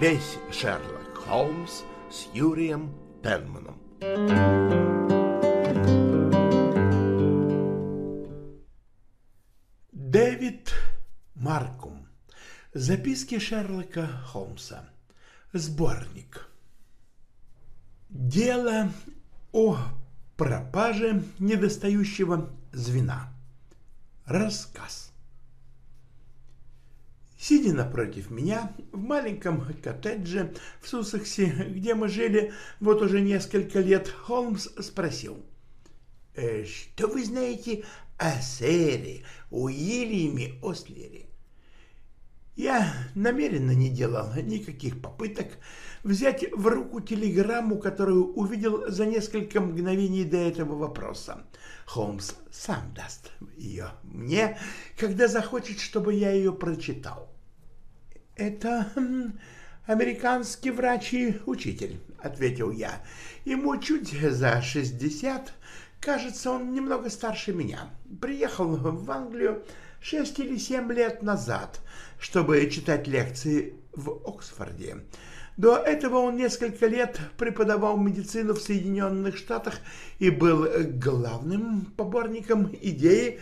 Весь Шерлок Холмс с Юрием Пенманом. Дэвид Маркум. Записки Шерлока Холмса. Сборник. Дело о пропаже недостающего звена. Рассказ. Сидя напротив меня в маленьком коттедже в Сусексе, где мы жили вот уже несколько лет, Холмс спросил. «Э, «Что вы знаете о сэре Уильяме Ослере?» Я намеренно не делал никаких попыток взять в руку телеграмму, которую увидел за несколько мгновений до этого вопроса. Холмс сам даст ее мне, когда захочет, чтобы я ее прочитал. «Это американский врач и учитель», — ответил я. «Ему чуть за шестьдесят. Кажется, он немного старше меня. Приехал в Англию шесть или семь лет назад, чтобы читать лекции в Оксфорде. До этого он несколько лет преподавал медицину в Соединенных Штатах и был главным поборником идеи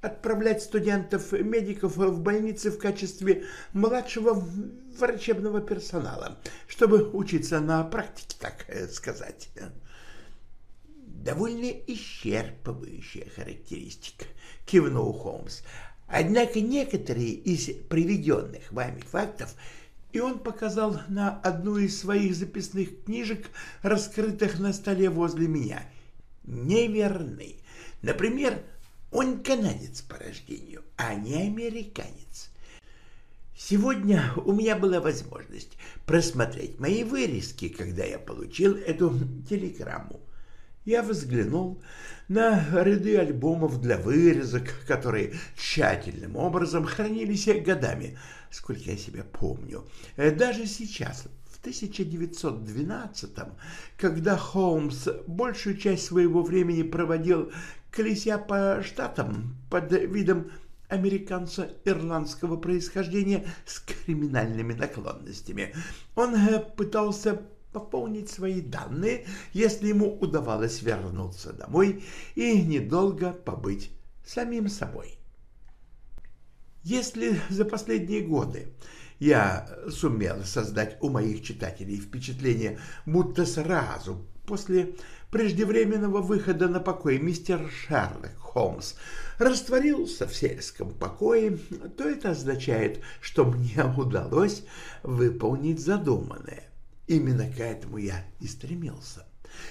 отправлять студентов-медиков в больницы в качестве младшего врачебного персонала, чтобы учиться на практике, так сказать. Довольно исчерпывающая характеристика, кивнул Холмс. Однако некоторые из приведенных вами фактов и он показал на одну из своих записных книжек, раскрытых на столе возле меня. Неверны. Например, он канадец по рождению, а не американец. Сегодня у меня была возможность просмотреть мои вырезки, когда я получил эту телеграмму я взглянул на ряды альбомов для вырезок, которые тщательным образом хранились годами, сколько я себя помню. Даже сейчас, в 1912-м, когда Холмс большую часть своего времени проводил, колеся по штатам под видом американца ирландского происхождения с криминальными наклонностями, он пытался пополнить свои данные, если ему удавалось вернуться домой и недолго побыть самим собой. Если за последние годы я сумел создать у моих читателей впечатление, будто сразу после преждевременного выхода на покой мистер Шерлок Холмс растворился в сельском покое, то это означает, что мне удалось выполнить задуманное. Именно к этому я и стремился.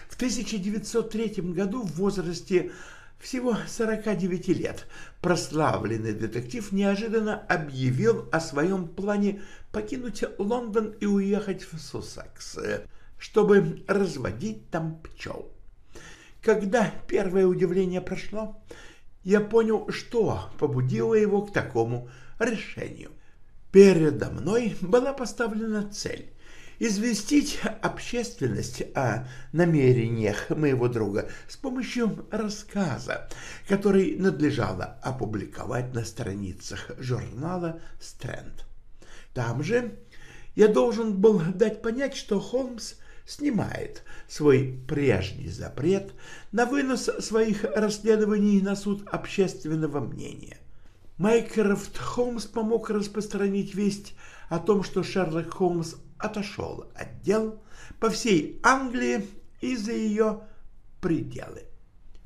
В 1903 году в возрасте всего 49 лет прославленный детектив неожиданно объявил о своем плане покинуть Лондон и уехать в Суссекс, чтобы разводить там пчел. Когда первое удивление прошло, я понял, что побудило его к такому решению. Передо мной была поставлена цель известить общественность о намерениях моего друга с помощью рассказа, который надлежало опубликовать на страницах журнала «Стрэнд». Там же я должен был дать понять, что Холмс снимает свой прежний запрет на вынос своих расследований на суд общественного мнения. Майкрофт Холмс помог распространить весть о том, что Шерлок Холмс отошел от дел по всей Англии и за ее пределы.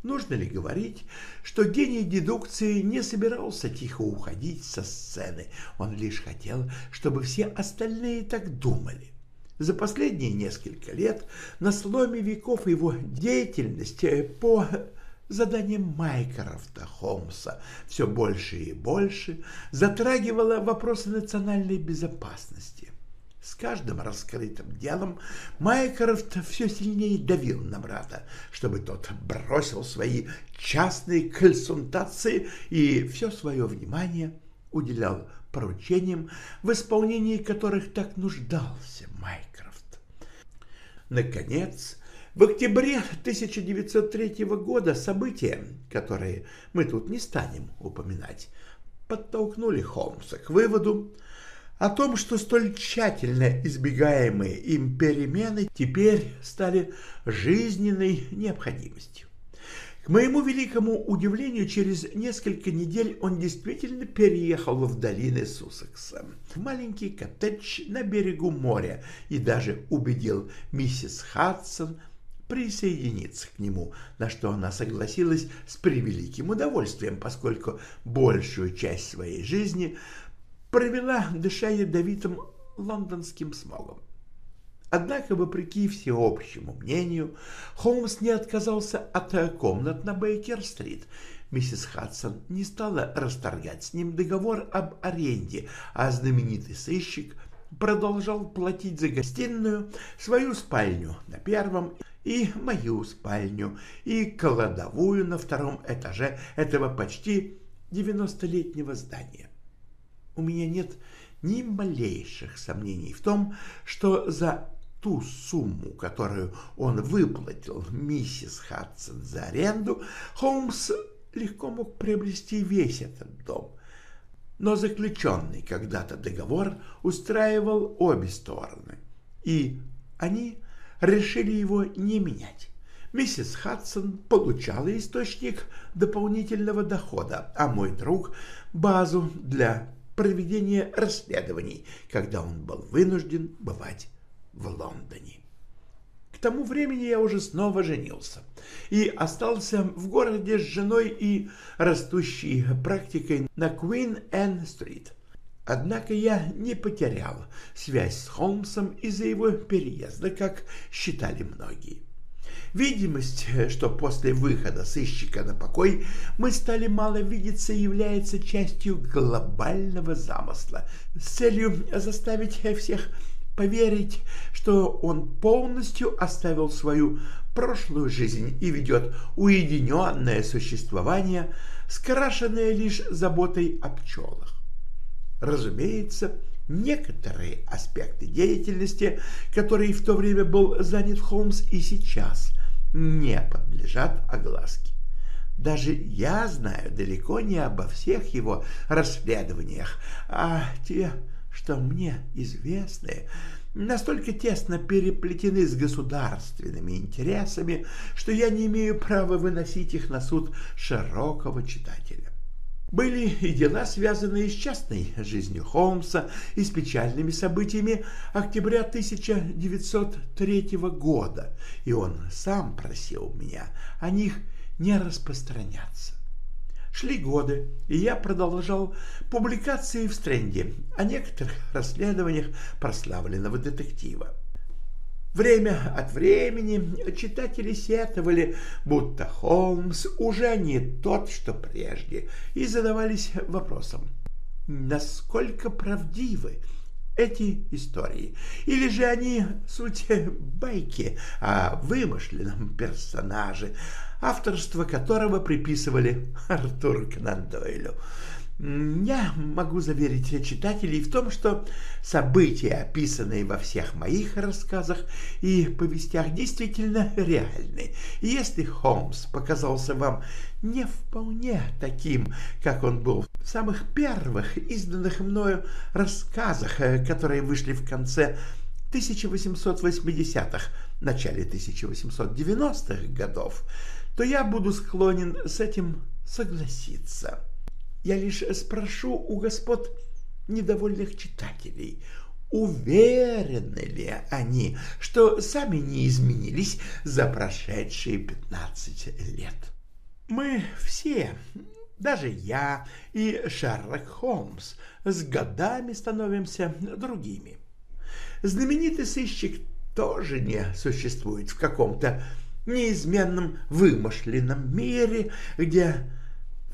Нужно ли говорить, что гений дедукции не собирался тихо уходить со сцены, он лишь хотел, чтобы все остальные так думали. За последние несколько лет на сломе веков его деятельность по заданиям Майкрофта Холмса все больше и больше затрагивала вопросы национальной безопасности. С каждым раскрытым делом Майкрофт все сильнее давил на брата, чтобы тот бросил свои частные консультации и все свое внимание уделял поручениям, в исполнении которых так нуждался Майкрофт. Наконец, в октябре 1903 года события, которые мы тут не станем упоминать, подтолкнули Холмса к выводу, о том, что столь тщательно избегаемые им перемены теперь стали жизненной необходимостью. К моему великому удивлению, через несколько недель он действительно переехал в долины Суссекса, в маленький коттедж на берегу моря и даже убедил миссис Хадсон присоединиться к нему, на что она согласилась с превеликим удовольствием, поскольку большую часть своей жизни провела, дыша ядовитым лондонским смогом. Однако, вопреки всеобщему мнению, Холмс не отказался от комнат на Бейкер-стрит. Миссис Хадсон не стала расторгать с ним договор об аренде, а знаменитый сыщик продолжал платить за гостиную, свою спальню на первом и мою спальню, и кладовую на втором этаже этого почти девяностолетнего здания. У меня нет ни малейших сомнений в том, что за ту сумму, которую он выплатил миссис Хадсон за аренду, Холмс легко мог приобрести весь этот дом. Но заключенный когда-то договор устраивал обе стороны, и они решили его не менять. Миссис Хадсон получала источник дополнительного дохода, а мой друг – базу для проведения расследований, когда он был вынужден бывать в Лондоне. К тому времени я уже снова женился и остался в городе с женой и растущей практикой на Куин-Энн-стрит. Однако я не потерял связь с Холмсом из-за его переезда, как считали многие. Видимость, что после выхода сыщика на покой мы стали мало видеться, является частью глобального замысла с целью заставить всех поверить, что он полностью оставил свою прошлую жизнь и ведет уединенное существование, скрашенное лишь заботой о пчелах. Разумеется, некоторые аспекты деятельности, которой в то время был занят Холмс и сейчас, не подлежат огласке. Даже я знаю далеко не обо всех его расследованиях, а те что мне известны, настолько тесно переплетены с государственными интересами, что я не имею права выносить их на суд широкого читателя. Были и дела, связанные с частной жизнью Холмса и с печальными событиями октября 1903 года, и он сам просил меня о них не распространяться. Шли годы, и я продолжал публикации в Стрэнде о некоторых расследованиях прославленного детектива. Время от времени читатели сетовали, будто Холмс уже не тот, что прежде, и задавались вопросом, насколько правдивы эти истории, или же они суть байки о вымышленном персонаже, авторство которого приписывали Артуру Конан Дойлю. Я могу заверить читателей в том, что события, описанные во всех моих рассказах и повестях, действительно реальны. Если Холмс показался вам не вполне таким, как он был в самых первых изданных мною рассказах, э, которые вышли в конце 1880-х, начале 1890-х годов, то я буду склонен с этим согласиться. Я лишь спрошу у господ недовольных читателей, уверены ли они, что сами не изменились за прошедшие 15 лет. Мы все, даже я и Шерлок Холмс, с годами становимся другими. Знаменитый сыщик тоже не существует в каком-то неизменном вымышленном мире, где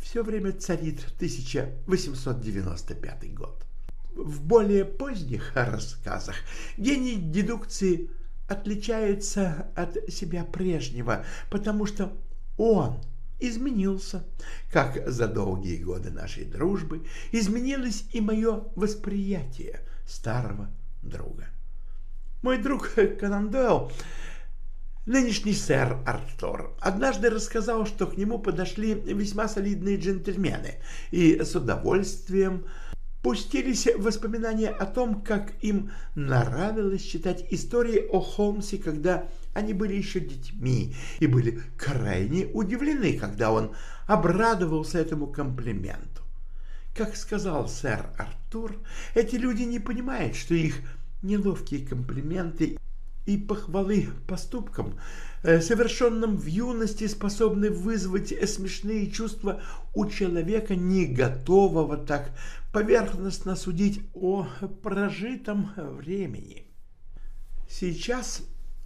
все время царит 1895 год. В более поздних рассказах гений дедукции отличается от себя прежнего, потому что он изменился, как за долгие годы нашей дружбы изменилось и мое восприятие старого друга. Мой друг Конан Дойл Нынешний сэр Артур однажды рассказал, что к нему подошли весьма солидные джентльмены и с удовольствием пустились воспоминания о том, как им нравилось читать истории о Холмсе, когда они были еще детьми, и были крайне удивлены, когда он обрадовался этому комплименту. Как сказал сэр Артур, эти люди не понимают, что их неловкие комплименты и похвалы поступкам, э, совершенным в юности, способны вызвать смешные чувства у человека, не готового так поверхностно судить о прожитом времени. Сейчас,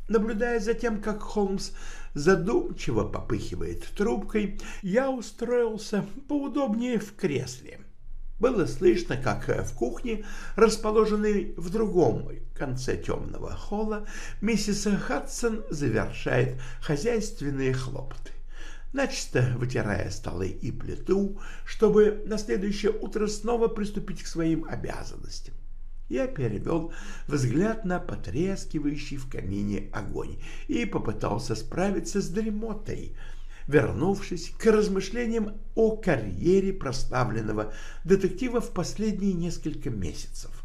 наблюдая за тем, как Холмс задумчиво попыхивает трубкой, я устроился поудобнее в кресле. Было слышно, как в кухне, расположенной в другом конце темного холла, миссис Хадсон завершает хозяйственные хлопоты начисто вытирая столы и плиту, чтобы на следующее утро снова приступить к своим обязанностям. Я перевел взгляд на потрескивающий в камине огонь и попытался справиться с дремотой, вернувшись к размышлениям о карьере прославленного детектива в последние несколько месяцев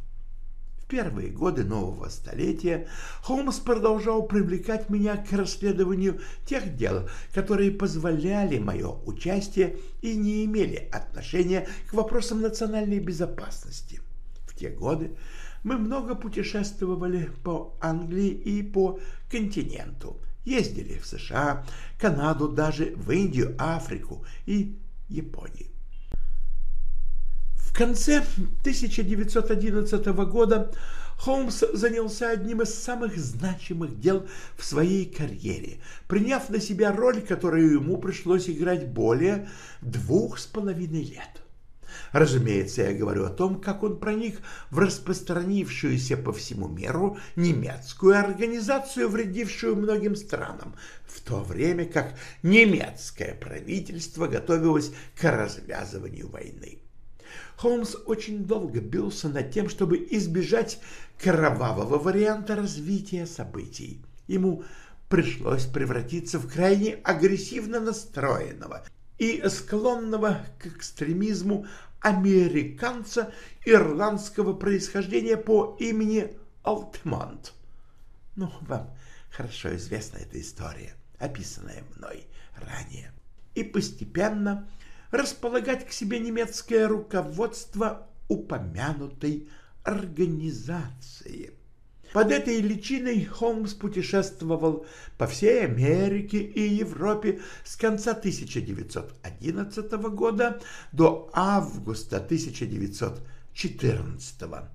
первые годы нового столетия Холмс продолжал привлекать меня к расследованию тех дел, которые позволяли мое участие и не имели отношения к вопросам национальной безопасности. В те годы мы много путешествовали по Англии и по континенту, ездили в США, Канаду, даже в Индию, Африку и Японию конце 1911 года Холмс занялся одним из самых значимых дел в своей карьере, приняв на себя роль, которую ему пришлось играть более двух с половиной лет. Разумеется, я говорю о том, как он проник в распространившуюся по всему миру немецкую организацию, вредившую многим странам, в то время как немецкое правительство готовилось к развязыванию войны. Холмс очень долго бился над тем, чтобы избежать кровавого варианта развития событий. Ему пришлось превратиться в крайне агрессивно настроенного и склонного к экстремизму американца ирландского происхождения по имени Алтемант. Ну, вам хорошо известна эта история, описанная мной ранее. И постепенно располагать к себе немецкое руководство упомянутой организации. Под этой личиной Холмс путешествовал по всей Америке и Европе с конца 1911 года до августа 1914 года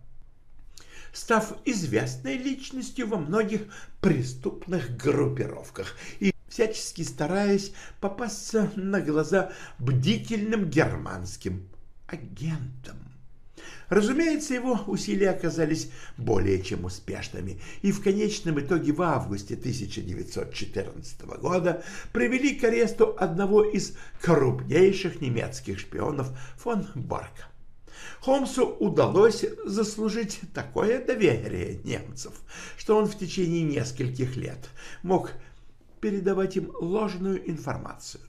став известной личностью во многих преступных группировках и всячески стараясь попасться на глаза бдительным германским агентам. Разумеется, его усилия оказались более чем успешными, и в конечном итоге в августе 1914 года привели к аресту одного из крупнейших немецких шпионов фон Борка. Холмсу удалось заслужить такое доверие немцев, что он в течение нескольких лет мог передавать им ложную информацию.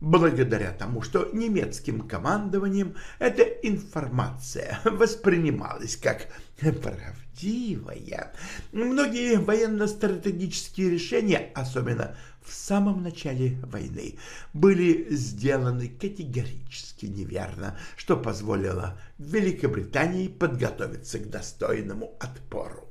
Благодаря тому, что немецким командованием эта информация воспринималась как правдивая, многие военно-стратегические решения, особенно в самом начале войны, были сделаны категорически неверно, что позволило Великобритании подготовиться к достойному отпору.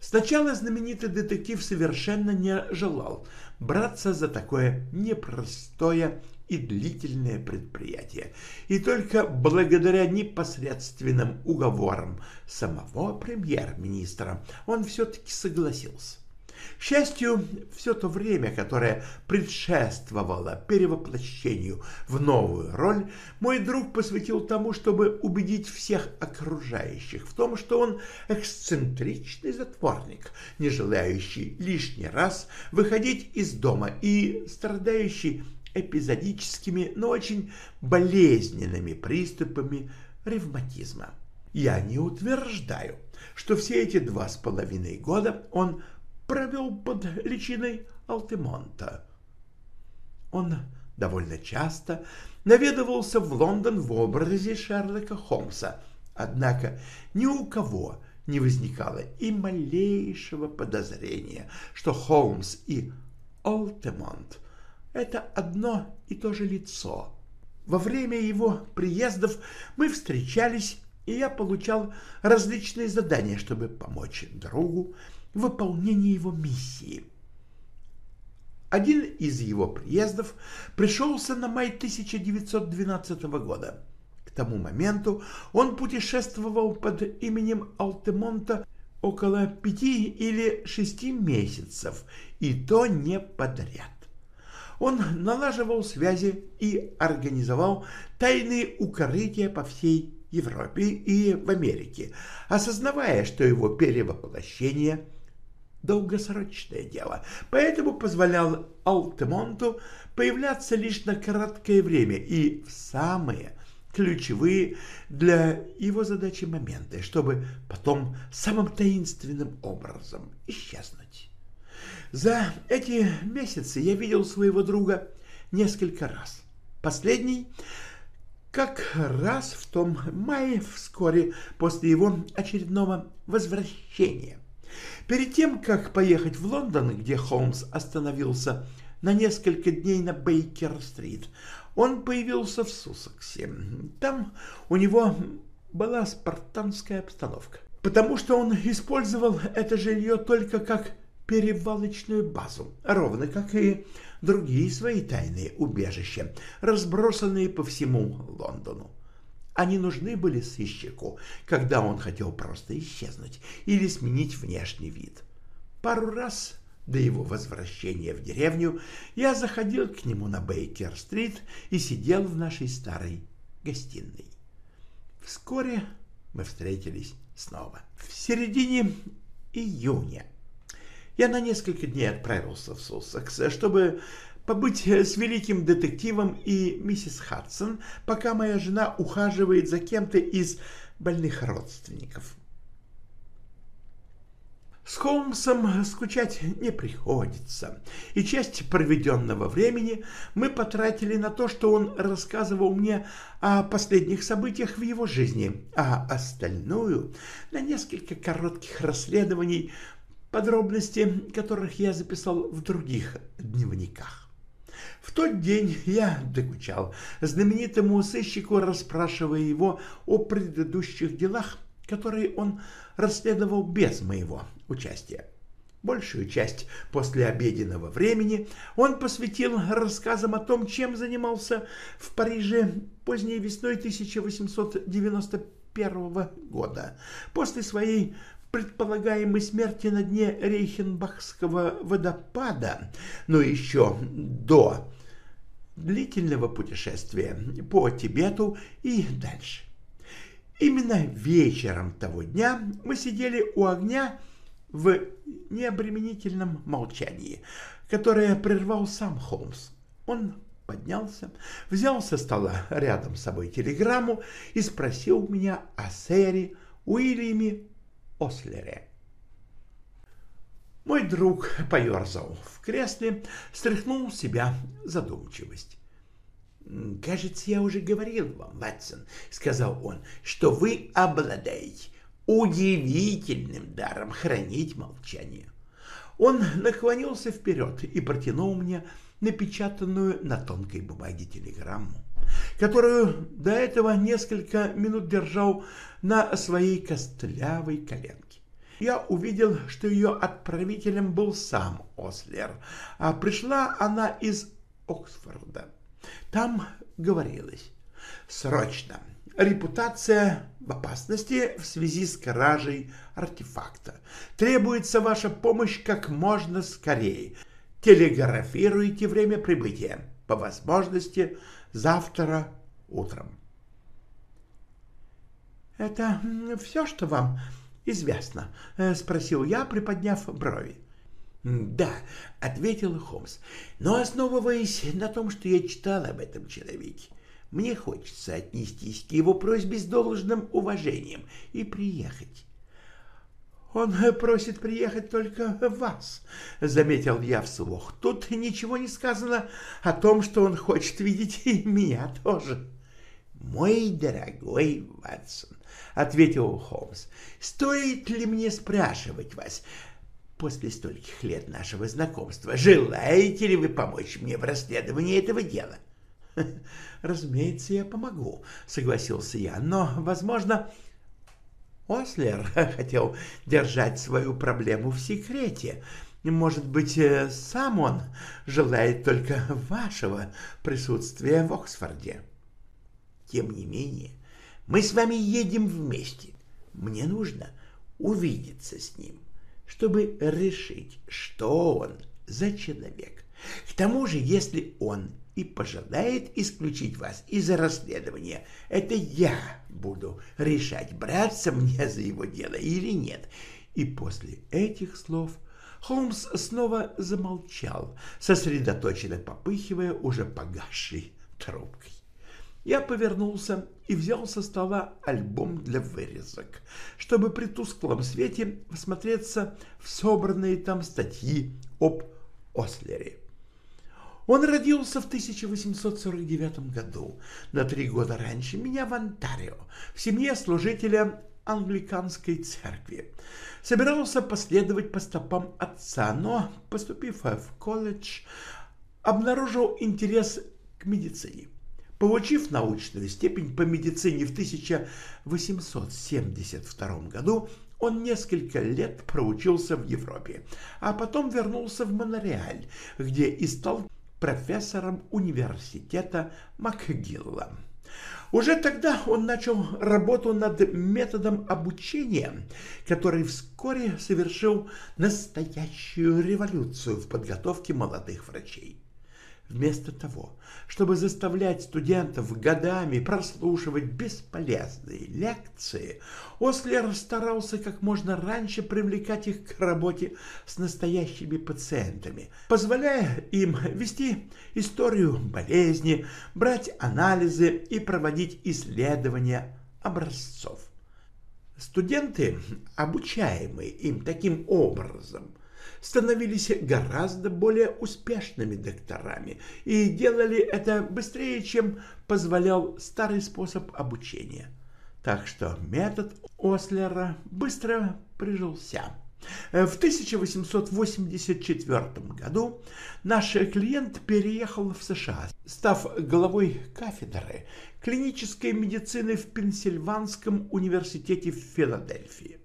Сначала знаменитый детектив совершенно не желал браться за такое непростое и длительное предприятие, и только благодаря непосредственным уговорам самого премьер-министра он все-таки согласился. Счастью, все то время, которое предшествовало перевоплощению в новую роль, мой друг посвятил тому, чтобы убедить всех окружающих в том, что он эксцентричный затворник, не желающий лишний раз выходить из дома и страдающий эпизодическими, но очень болезненными приступами ревматизма. Я не утверждаю, что все эти два с половиной года он провел под личиной Алтемонта. Он довольно часто наведывался в Лондон в образе Шерлока Холмса, Однако ни у кого не возникало и малейшего подозрения, что Холмс и Олтемонт — это одно и то же лицо. Во время его приездов мы встречались, и я получал различные задания, чтобы помочь другу в его миссии. Один из его приездов пришелся на май 1912 года — тому моменту он путешествовал под именем Алтемонта около пяти или шести месяцев, и то не подряд. Он налаживал связи и организовал тайные укрытия по всей Европе и в Америке, осознавая, что его перевоплощение – долгосрочное дело, поэтому позволял Алтемонту появляться лишь на краткое время и в самые ключевые для его задачи моменты, чтобы потом самым таинственным образом исчезнуть. За эти месяцы я видел своего друга несколько раз. Последний как раз в том мае, вскоре после его очередного возвращения. Перед тем, как поехать в Лондон, где Холмс остановился на несколько дней на Бейкер-стрит, он появился в Сусаксе. Там у него была спартанская обстановка, потому что он использовал это жилье только как перевалочную базу, ровно как и другие свои тайные убежища, разбросанные по всему Лондону. Они нужны были сыщику, когда он хотел просто исчезнуть или сменить внешний вид. Пару раз до его возвращения в деревню я заходил к нему на Бейкер-стрит и сидел в нашей старой гостиной. Вскоре мы встретились снова. В середине июня я на несколько дней отправился в Суссекс, чтобы побыть с великим детективом и миссис Хадсон, пока моя жена ухаживает за кем-то из больных родственников. С Холмсом скучать не приходится, и часть проведенного времени мы потратили на то, что он рассказывал мне о последних событиях в его жизни, а остальную — на несколько коротких расследований, подробности которых я записал в других дневниках. В тот день я докучал знаменитому сыщику, расспрашивая его о предыдущих делах, которые он расследовал без моего участия. Большую часть после обеденного времени он посвятил рассказам о том, чем занимался в Париже поздней весной 1891 года, после своей предполагаемой смерти на дне Рейхенбахского водопада, но еще до длительного путешествия по Тибету и дальше. Именно вечером того дня мы сидели у огня в необременительном молчании, которое прервал сам Холмс. Он поднялся, взял со стола рядом с собой телеграмму и спросил меня о сэре Уильяме Ослере. Мой друг поерзал в кресле, стряхнул себя задумчивость. «Кажется, я уже говорил вам, Ватсон», — сказал он, — «что вы обладаете удивительным даром хранить молчание». Он наклонился вперед и протянул мне напечатанную на тонкой бумаге телеграмму, которую до этого несколько минут держал на своей костлявой коленке. Я увидел, что ее отправителем был сам Ослер, а пришла она из Оксфорда. Там говорилось «Срочно! Репутация в опасности в связи с кражей артефакта. Требуется ваша помощь как можно скорее. Телеграфируйте время прибытия. По возможности завтра утром». «Это все, что вам известно?» — спросил я, приподняв брови. «Да», — ответил Холмс, — «но основываясь на том, что я читал об этом человеке, мне хочется отнестись к его просьбе с должным уважением и приехать». «Он просит приехать только вас», — заметил я вслух. «Тут ничего не сказано о том, что он хочет видеть и меня тоже». «Мой дорогой Ватсон», — ответил Холмс. «Стоит ли мне спрашивать вас, после стольких лет нашего знакомства, желаете ли вы помочь мне в расследовании этого дела?» «Разумеется, я помогу», — согласился я, — «но, возможно, Ослер хотел держать свою проблему в секрете. Может быть, э, сам он желает только вашего присутствия в Оксфорде. Тем не менее, мы с вами едем вместе. Мне нужно увидеться с ним, чтобы решить, что он за человек. К тому же, если он и пожелает исключить вас из расследования, это я буду решать, браться мне за его дело или нет. И после этих слов Холмс снова замолчал, сосредоточенно попыхивая уже погасшей трубкой. Я повернулся и взял со стола альбом для вырезок, чтобы при тусклом свете всмотреться в собранные там статьи об Ослере. Он родился в 1849 году, на три года раньше меня в Онтарио, в семье служителя англиканской церкви. Собирался последовать по стопам отца, но, поступив в колледж, обнаружил интерес к медицине. Получив научную степень по медицине в 1872 году, он несколько лет проучился в Европе, а потом вернулся в Монреаль, где и стал профессором университета МакГилла. Уже тогда он начал работу над методом обучения, который вскоре совершил настоящую революцию в подготовке молодых врачей. Вместо того, чтобы заставлять студентов годами прослушивать бесполезные лекции, Ослер старался как можно раньше привлекать их к работе с настоящими пациентами, позволяя им вести историю болезни, брать анализы и проводить исследования образцов. Студенты, обучаемые им таким образом – становились гораздо более успешными докторами и делали это быстрее, чем позволял старый способ обучения. Так что метод Ослера быстро прижился. В 1884 году наш клиент переехал в США, став главой кафедры клинической медицины в Пенсильванском университете в Филадельфии.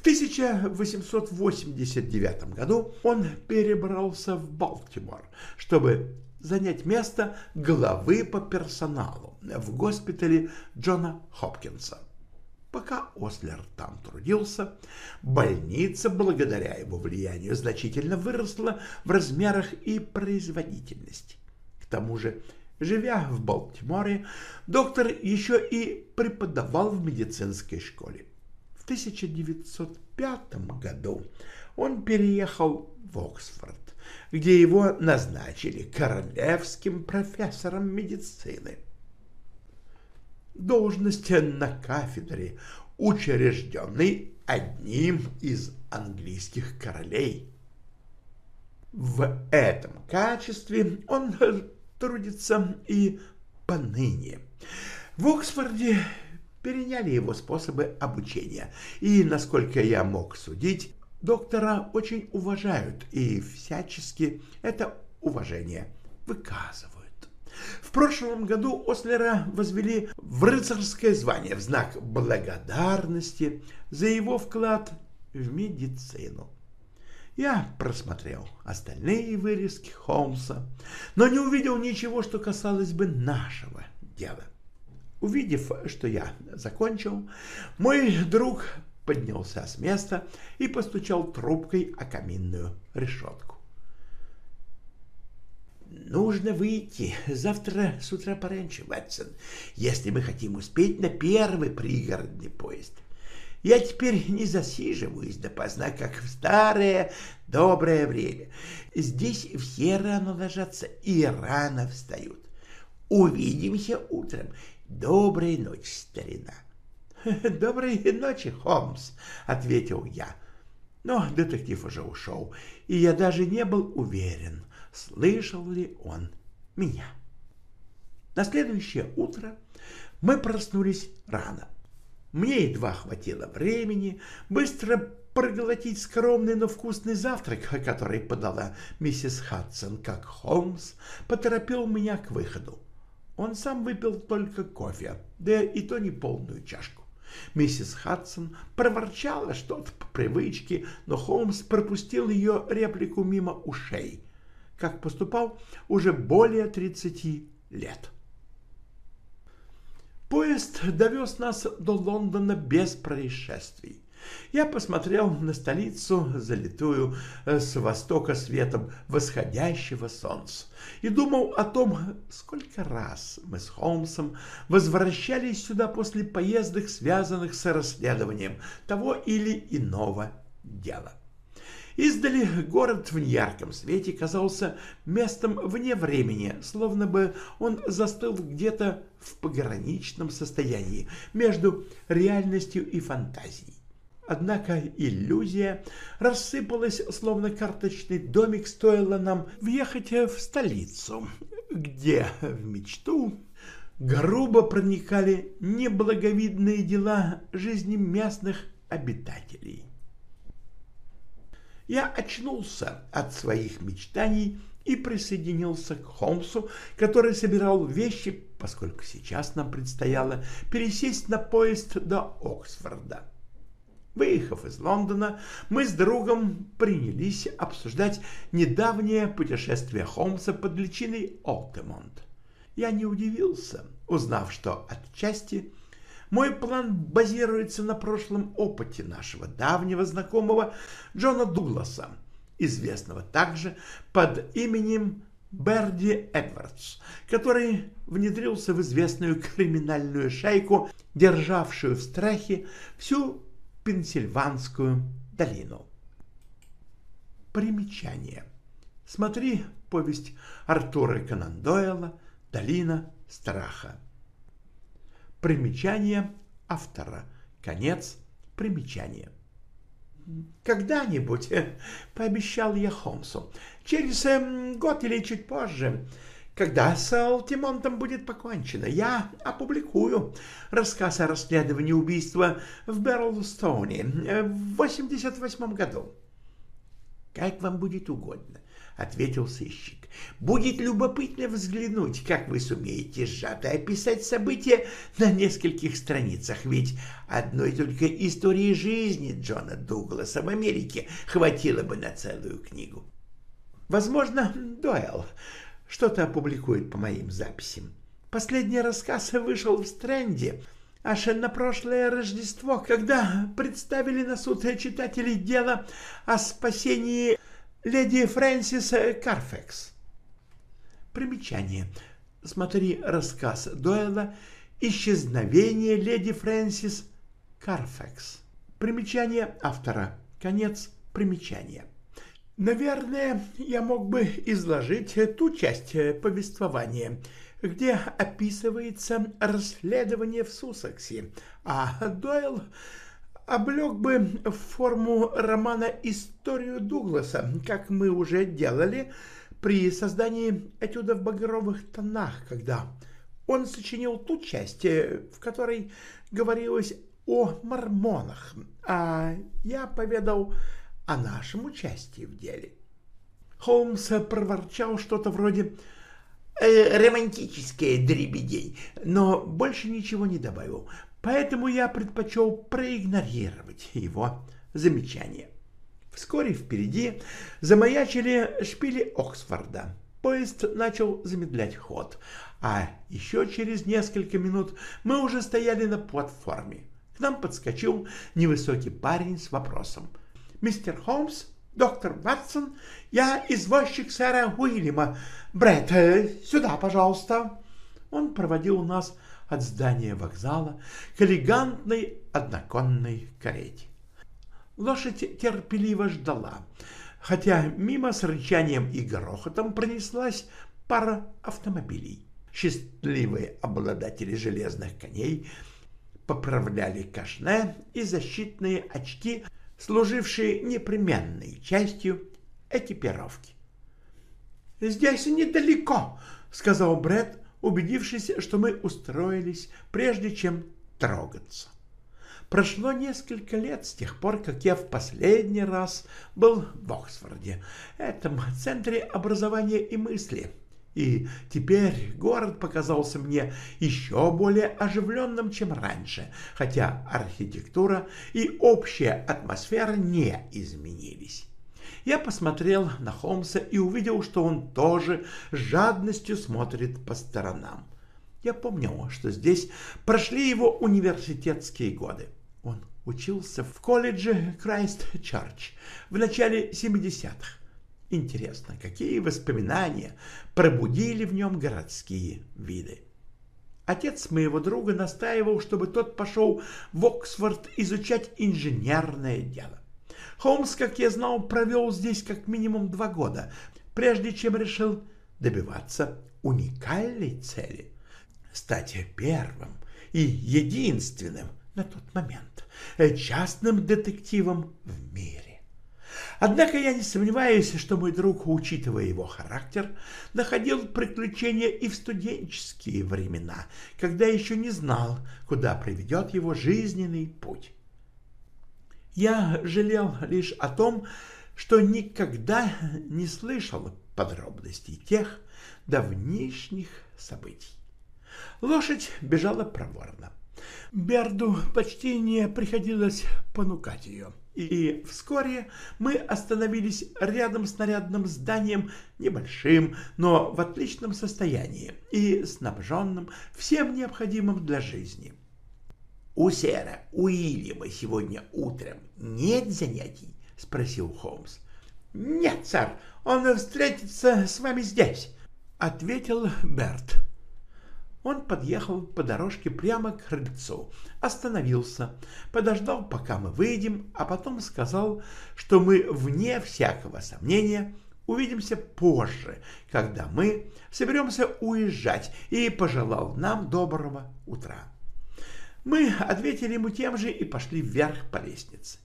В 1889 году он перебрался в Балтимор, чтобы занять место главы по персоналу в госпитале Джона Хопкинса. Пока Ослер там трудился, больница, благодаря его влиянию, значительно выросла в размерах и производительности. К тому же, живя в Балтиморе, доктор еще и преподавал в медицинской школе. 1905 году он переехал в Оксфорд, где его назначили королевским профессором медицины. Должность на кафедре, учрежденной одним из английских королей. В этом качестве он трудится и поныне. В Оксфорде переняли его способы обучения, и, насколько я мог судить, доктора очень уважают и всячески это уважение выказывают. В прошлом году Ослера возвели в рыцарское звание в знак благодарности за его вклад в медицину. Я просмотрел остальные вырезки Холмса, но не увидел ничего, что касалось бы нашего дела. Увидев, что я закончил, мой друг поднялся с места и постучал трубкой о каминную решетку. «Нужно выйти завтра с утра пораньше, Ватсон, если мы хотим успеть на первый пригородный поезд. Я теперь не засиживаюсь допоздна, как в старое доброе время. Здесь все рано ложатся и рано встают. Увидимся утром. Доброй ночи, старина. Доброй ночи, Холмс, ответил я. Но детектив уже ушел, и я даже не был уверен, слышал ли он меня. На следующее утро мы проснулись рано. Мне едва хватило времени быстро проглотить скромный, но вкусный завтрак, который подала миссис Хадсон, как Холмс поторопил меня к выходу. Он сам выпил только кофе, да и то не полную чашку. Миссис Хадсон проворчала что-то по привычке, но Холмс пропустил ее реплику мимо ушей, как поступал уже более 30 лет. Поезд довез нас до Лондона без происшествий. Я посмотрел на столицу, залитую э, с востока светом восходящего солнца, и думал о том, сколько раз мы с Холмсом возвращались сюда после поездок, связанных с расследованием того или иного дела. Издали город в неярком свете казался местом вне времени, словно бы он застыл где-то в пограничном состоянии между реальностью и фантазией. Однако иллюзия рассыпалась, словно карточный домик, стоило нам въехать в столицу, где в мечту грубо проникали неблаговидные дела жизни местных обитателей. Я очнулся от своих мечтаний и присоединился к Холмсу, который собирал вещи, поскольку сейчас нам предстояло пересесть на поезд до Оксфорда. Выехав из Лондона, мы с другом принялись обсуждать недавнее путешествие Холмса под личиной Олтемонт. Я не удивился, узнав, что отчасти мой план базируется на прошлом опыте нашего давнего знакомого Джона Дугласа, известного также под именем Берди Эдвардс, который внедрился в известную криминальную шайку, державшую в страхе всю Пенсильванскую долину. Примечание. Смотри повесть Артура Конан Дойла «Долина страха». Примечание автора. Конец примечания. «Когда-нибудь», — пообещал я Холмсу, — «через э, год или чуть позже, когда с Алтимонтом будет покончено, я опубликую рассказ о расследовании убийства в Берлстоуне в 88 году. Как вам будет угодно, ответил сыщик. Будет любопытно взглянуть, как вы сумеете сжато описать события на нескольких страницах, ведь одной только истории жизни Джона Дугласа в Америке хватило бы на целую книгу. Возможно, Дойл что-то опубликует по моим записям. Последний рассказ вышел в Стрэнде аж на прошлое Рождество, когда представили на суд читателей дело о спасении леди Фрэнсис Карфекс. Примечание. Смотри рассказ Дойла «Исчезновение леди Фрэнсис Карфекс». Примечание автора. Конец примечания. Наверное, я мог бы изложить ту часть повествования, где описывается расследование в Сусексе, а Дойл облег бы в форму романа историю Дугласа, как мы уже делали при создании этюда в багровых тонах, когда он сочинил ту часть, в которой говорилось о мормонах, а я поведал о нашем участии в деле. Холмс проворчал что-то вроде э, «романтическое дребедей», но больше ничего не добавил, поэтому я предпочел проигнорировать его замечание. Вскоре впереди замаячили шпили Оксфорда. Поезд начал замедлять ход, а еще через несколько минут мы уже стояли на платформе. К нам подскочил невысокий парень с вопросом — мистер Холмс, доктор Ватсон, я извозчик сэра Уильяма. Брэд, э, сюда, пожалуйста. Он проводил нас от здания вокзала к элегантной одноконной карете. Лошадь терпеливо ждала, хотя мимо с рычанием и грохотом пронеслась пара автомобилей. Счастливые обладатели железных коней поправляли кашне и защитные очки – служившие непременной частью экипировки. «Здесь недалеко», — сказал Бред, убедившись, что мы устроились, прежде чем трогаться. Прошло несколько лет с тех пор, как я в последний раз был в Оксфорде, этом центре образования и мысли. И теперь город показался мне еще более оживленным, чем раньше, хотя архитектура и общая атмосфера не изменились. Я посмотрел на Холмса и увидел, что он тоже с жадностью смотрит по сторонам. Я помнил, что здесь прошли его университетские годы. Он учился в колледже Крайст-Чарч в начале 70-х. Интересно, какие воспоминания пробудили в нем городские виды. Отец моего друга настаивал, чтобы тот пошел в Оксфорд изучать инженерное дело. Холмс, как я знал, провел здесь как минимум два года, прежде чем решил добиваться уникальной цели — стать первым и единственным на тот момент частным детективом в мире. Однако я не сомневаюсь, что мой друг, учитывая его характер, находил приключения и в студенческие времена, когда еще не знал, куда приведет его жизненный путь. Я жалел лишь о том, что никогда не слышал подробностей тех давнишних событий. Лошадь бежала проворно. Берду почти не приходилось понукать ее. И вскоре мы остановились рядом с нарядным зданием, небольшим, но в отличном состоянии и снабженным всем необходимым для жизни. «У сэра Уильяма сегодня утром нет занятий?» — спросил Холмс. «Нет, сэр, он встретится с вами здесь», — ответил Берт. Он подъехал по дорожке прямо к крыльцу, остановился, подождал, пока мы выйдем, а потом сказал, что мы, вне всякого сомнения, увидимся позже, когда мы соберемся уезжать, и пожелал нам доброго утра. Мы ответили ему тем же и пошли вверх по лестнице.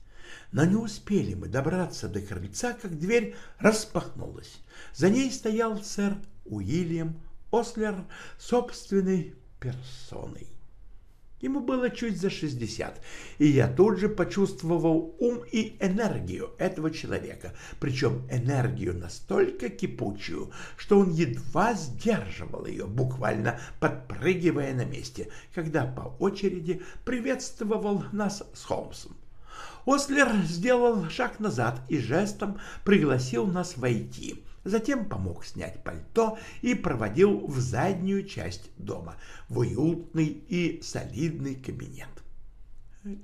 Но не успели мы добраться до крыльца, как дверь распахнулась. За ней стоял сэр Уильям Ослер собственной персоной. Ему было чуть за шестьдесят, и я тут же почувствовал ум и энергию этого человека, причем энергию настолько кипучую, что он едва сдерживал ее, буквально подпрыгивая на месте, когда по очереди приветствовал нас с Холмсом. Ослер сделал шаг назад и жестом пригласил нас войти — затем помог снять пальто и проводил в заднюю часть дома, в уютный и солидный кабинет.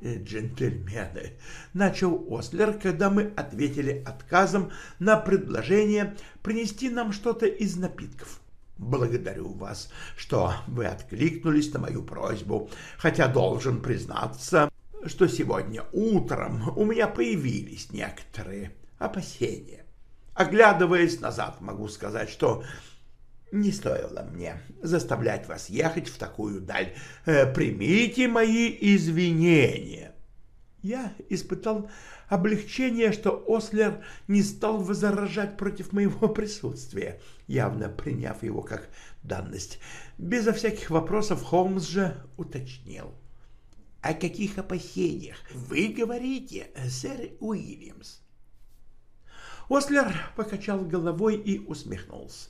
«Э, «Джентльмены», — начал Ослер, когда мы ответили отказом на предложение принести нам что-то из напитков. «Благодарю вас, что вы откликнулись на мою просьбу, хотя должен признаться, что сегодня утром у меня появились некоторые опасения. Оглядываясь назад, могу сказать, что не стоило мне заставлять вас ехать в такую даль. Э, примите мои извинения. Я испытал облегчение, что Ослер не стал возражать против моего присутствия, явно приняв его как данность. Безо всяких вопросов Холмс же уточнил. — О каких опасениях вы говорите, сэр Уильямс? Ослер покачал головой и усмехнулся.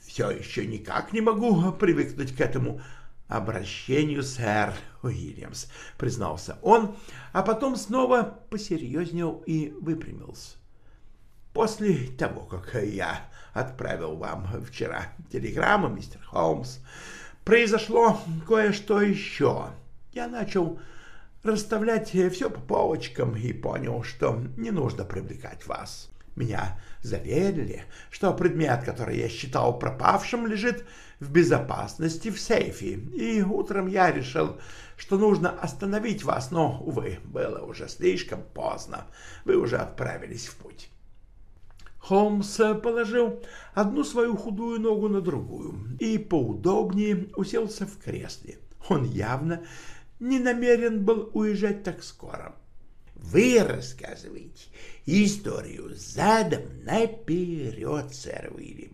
«Все еще никак не могу привыкнуть к этому обращению, сэр Уильямс», — признался он, а потом снова посерьезнел и выпрямился. «После того, как я отправил вам вчера телеграмму, мистер Холмс, произошло кое-что еще. Я начал расставлять все по полочкам и понял, что не нужно привлекать вас. Меня заверили, что предмет, который я считал пропавшим, лежит в безопасности в сейфе, и утром я решил, что нужно остановить вас, но, увы, было уже слишком поздно, вы уже отправились в путь. Холмс положил одну свою худую ногу на другую и поудобнее уселся в кресле. Он явно не намерен был уезжать так скоро. Вы рассказываете историю задом наперед, сэр Уильям,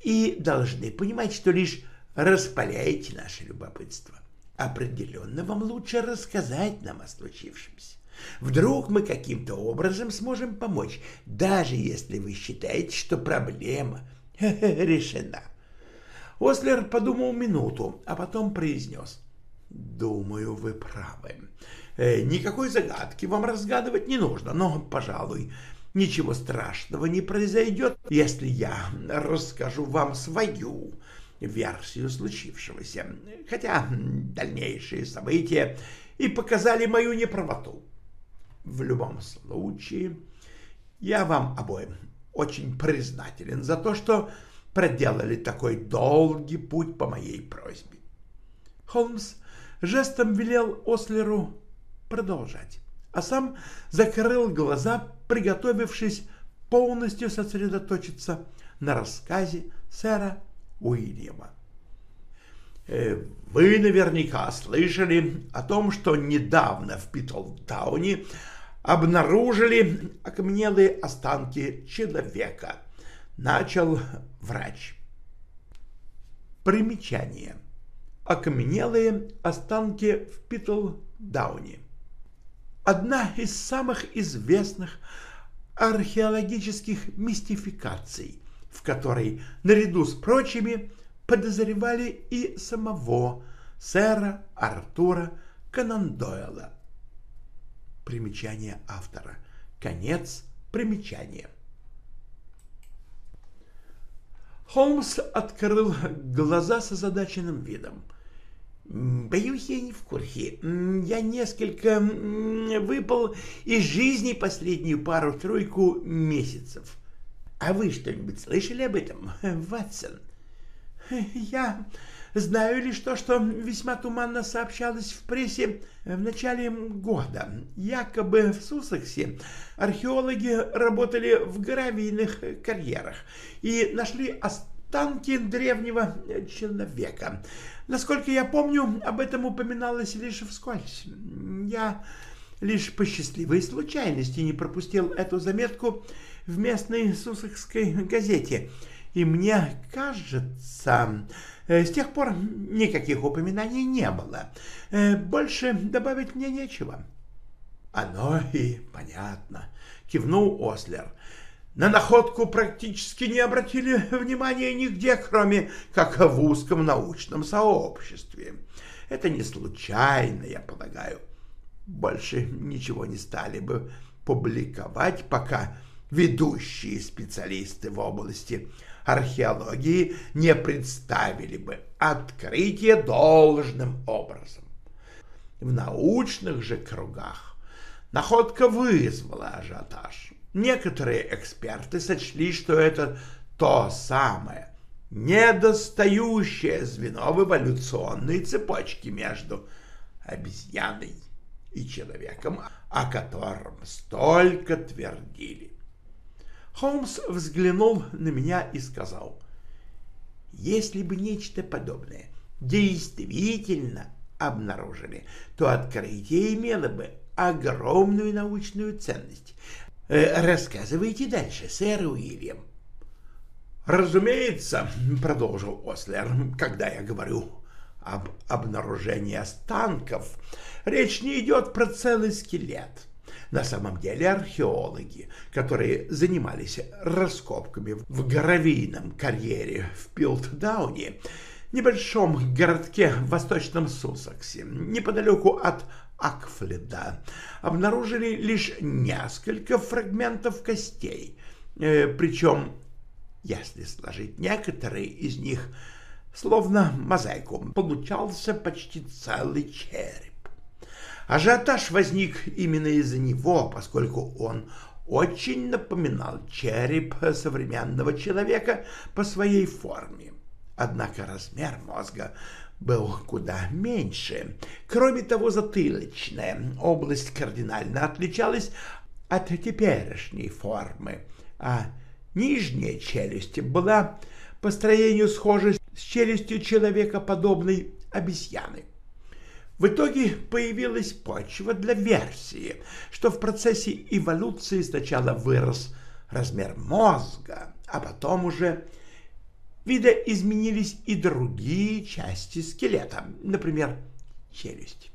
и должны понимать, что лишь распаляете наше любопытство. Определенно вам лучше рассказать нам о случившемся. Вдруг мы каким-то образом сможем помочь, даже если вы считаете, что проблема решена. Ослер подумал минуту, а потом произнес. «Думаю, вы правы. Э, никакой загадки вам разгадывать не нужно, но, пожалуй, ничего страшного не произойдет, если я расскажу вам свою версию случившегося, хотя дальнейшие события и показали мою неправоту. В любом случае, я вам обоим очень признателен за то, что проделали такой долгий путь по моей просьбе. Холмс жестом велел Ослеру продолжать, а сам закрыл глаза, приготовившись полностью сосредоточиться на рассказе сэра Уильяма. Э, вы наверняка слышали о том, что недавно в Питлтауне обнаружили окаменелые останки человека. Начал врач. Примечание. Окаменелые останки в Питлдауне. Одна из самых известных археологических мистификаций, в которой, наряду с прочими, подозревали и самого сэра Артура Конан Дойла. Примечание автора. Конец примечания. Холмс открыл глаза с озадаченным видом. «Боюсь, я не в курсе. Я несколько выпал из жизни последнюю пару-тройку месяцев. А вы что-нибудь слышали об этом, Ватсон?» «Я знаю лишь то, что весьма туманно сообщалось в прессе в начале года. Якобы в Сусексе археологи работали в гравийных карьерах и нашли останки древнего человека. Насколько я помню, об этом упоминалось лишь вскользь. Я лишь по счастливой случайности не пропустил эту заметку в местной сусекской газете — и мне кажется, э, с тех пор никаких упоминаний не было. Э, больше добавить мне нечего. Оно и понятно, кивнул Ослер. На находку практически не обратили внимания нигде, кроме как в узком научном сообществе. Это не случайно, я полагаю. Больше ничего не стали бы публиковать, пока ведущие специалисты в области археологии не представили бы открытие должным образом. В научных же кругах находка вызвала ажиотаж. Некоторые эксперты сочли, что это то самое недостающее звено в эволюционной цепочке между обезьяной и человеком, о котором столько твердили. Холмс взглянул на меня и сказал, «Если бы нечто подобное действительно обнаружили, то открытие имело бы огромную научную ценность. Э, рассказывайте дальше, сэр Уильям». «Разумеется», — продолжил Ослер, — «когда я говорю об обнаружении останков, речь не идет про целый скелет». На самом деле археологи, которые занимались раскопками в гравийном карьере в Пилтдауне, небольшом городке в восточном Суссексе, неподалеку от Акфлида, обнаружили лишь несколько фрагментов костей, э, причем, если сложить некоторые из них, словно мозаику, получался почти целый череп. Ажиотаж возник именно из-за него, поскольку он очень напоминал череп современного человека по своей форме. Однако размер мозга был куда меньше. Кроме того, затылочная область кардинально отличалась от теперешней формы, а нижняя челюсть была по строению схожа с челюстью человека подобной обезьяны. В итоге появилась почва для версии, что в процессе эволюции сначала вырос размер мозга, а потом уже видоизменились и другие части скелета, например, челюсть.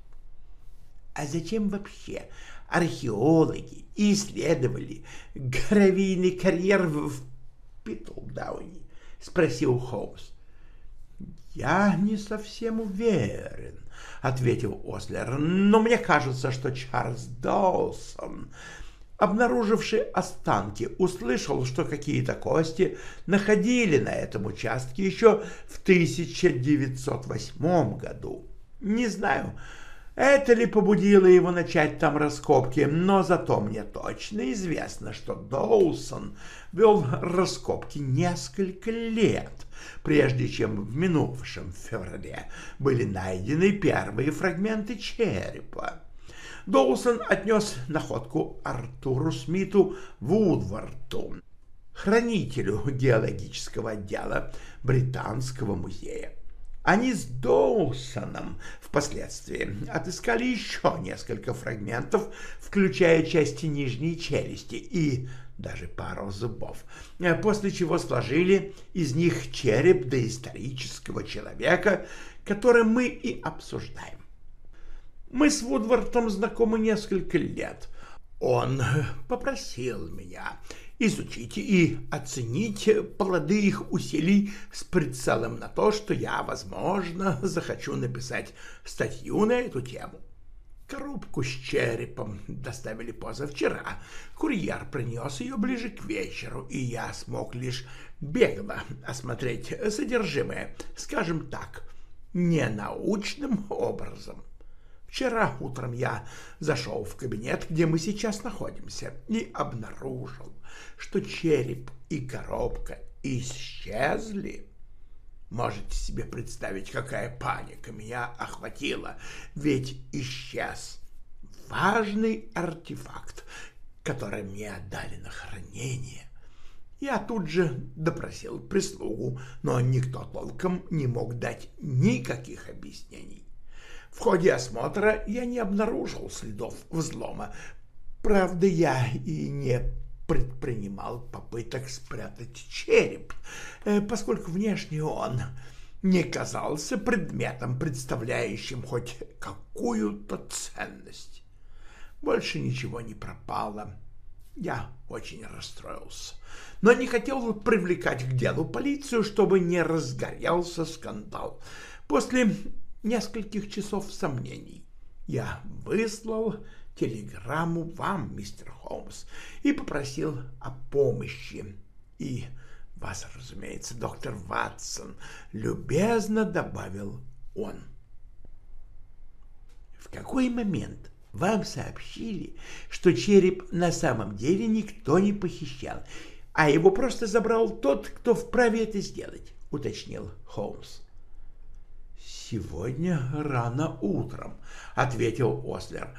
А зачем вообще археологи исследовали гравийный карьер в Питлдауне? — спросил Холмс. «Я не совсем уверен», — ответил Ослер, — «но мне кажется, что Чарльз Доусон, обнаруживший останки, услышал, что какие-то кости находили на этом участке еще в 1908 году. Не знаю, это ли побудило его начать там раскопки, но зато мне точно известно, что Доусон вел раскопки несколько лет, прежде чем в минувшем феврале были найдены первые фрагменты черепа. Доусон отнес находку Артуру Смиту Вудварту, хранителю геологического отдела Британского музея. Они с Доусоном впоследствии отыскали еще несколько фрагментов, включая части нижней челюсти и даже пару зубов, после чего сложили из них череп доисторического человека, который мы и обсуждаем. Мы с Вудвартом знакомы несколько лет. Он попросил меня изучить и оценить плоды их усилий с прицелом на то, что я, возможно, захочу написать статью на эту тему. Коробку с черепом доставили позавчера. Курьер принес ее ближе к вечеру, и я смог лишь бегло осмотреть содержимое, скажем так, ненаучным образом. Вчера утром я зашел в кабинет, где мы сейчас находимся, и обнаружил, что череп и коробка исчезли. Можете себе представить, какая паника меня охватила, ведь исчез важный артефакт, который мне отдали на хранение. Я тут же допросил прислугу, но никто толком не мог дать никаких объяснений. В ходе осмотра я не обнаружил следов взлома. Правда, я и не предпринимал попыток спрятать череп, э, поскольку внешне он не казался предметом, представляющим хоть какую-то ценность. Больше ничего не пропало. Я очень расстроился, но не хотел привлекать к делу полицию, чтобы не разгорелся скандал. После нескольких часов сомнений я выслал телеграмму вам, мистер Холмс, и попросил о помощи. И вас, разумеется, доктор Ватсон, любезно добавил он. В какой момент вам сообщили, что череп на самом деле никто не похищал, а его просто забрал тот, кто вправе это сделать, уточнил Холмс. «Сегодня рано утром», — ответил Ослер.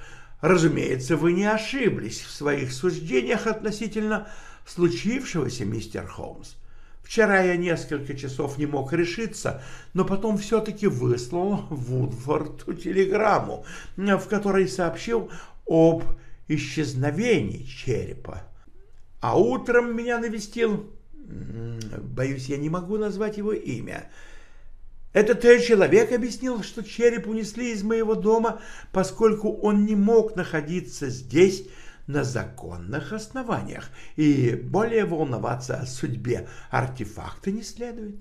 Разумеется, вы не ошиблись в своих суждениях относительно случившегося, мистер Холмс. Вчера я несколько часов не мог решиться, но потом все-таки выслал Вудфорду телеграмму, в которой сообщил об исчезновении черепа. А утром меня навестил... Боюсь, я не могу назвать его имя — этот человек объяснил, что череп унесли из моего дома, поскольку он не мог находиться здесь на законных основаниях, и более волноваться о судьбе артефакта не следует.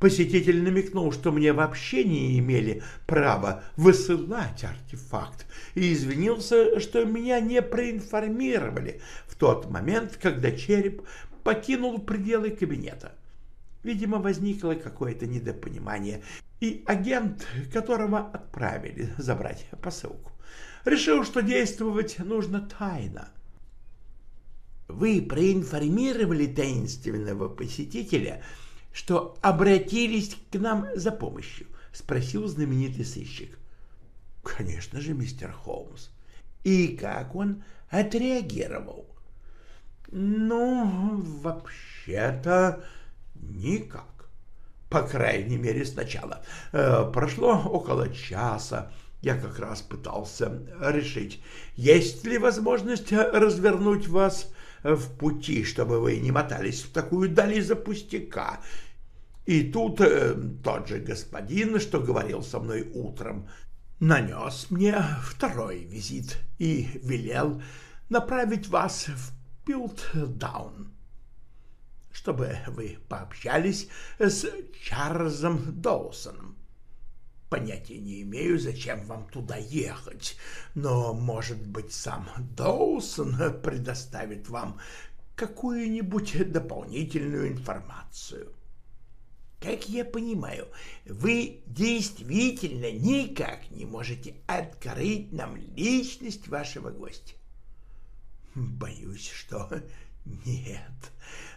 Посетитель намекнул, что мне вообще не имели права высылать артефакт, и извинился, что меня не проинформировали в тот момент, когда череп покинул пределы кабинета. Видимо, возникло какое-то недопонимание, и агент, которого отправили забрать посылку, решил, что действовать нужно тайно. Вы проинформировали таинственного посетителя, что обратились к нам за помощью? — спросил знаменитый сыщик. — Конечно же, мистер Холмс. И как он отреагировал? — Ну, вообще-то... Никак. По крайней мере, сначала. Э, прошло около часа. Я как раз пытался решить, есть ли возможность развернуть вас в пути, чтобы вы не мотались в такую даль из-за пустяка. И тут э, тот же господин, что говорил со мной утром, нанес мне второй визит и велел направить вас в Пилтдаун, чтобы вы пообщались с Чарльзом Доусоном. Понятия не имею, зачем вам туда ехать, но, может быть, сам Доусон предоставит вам какую-нибудь дополнительную информацию. Как я понимаю, вы действительно никак не можете открыть нам личность вашего гостя. Боюсь, что нет.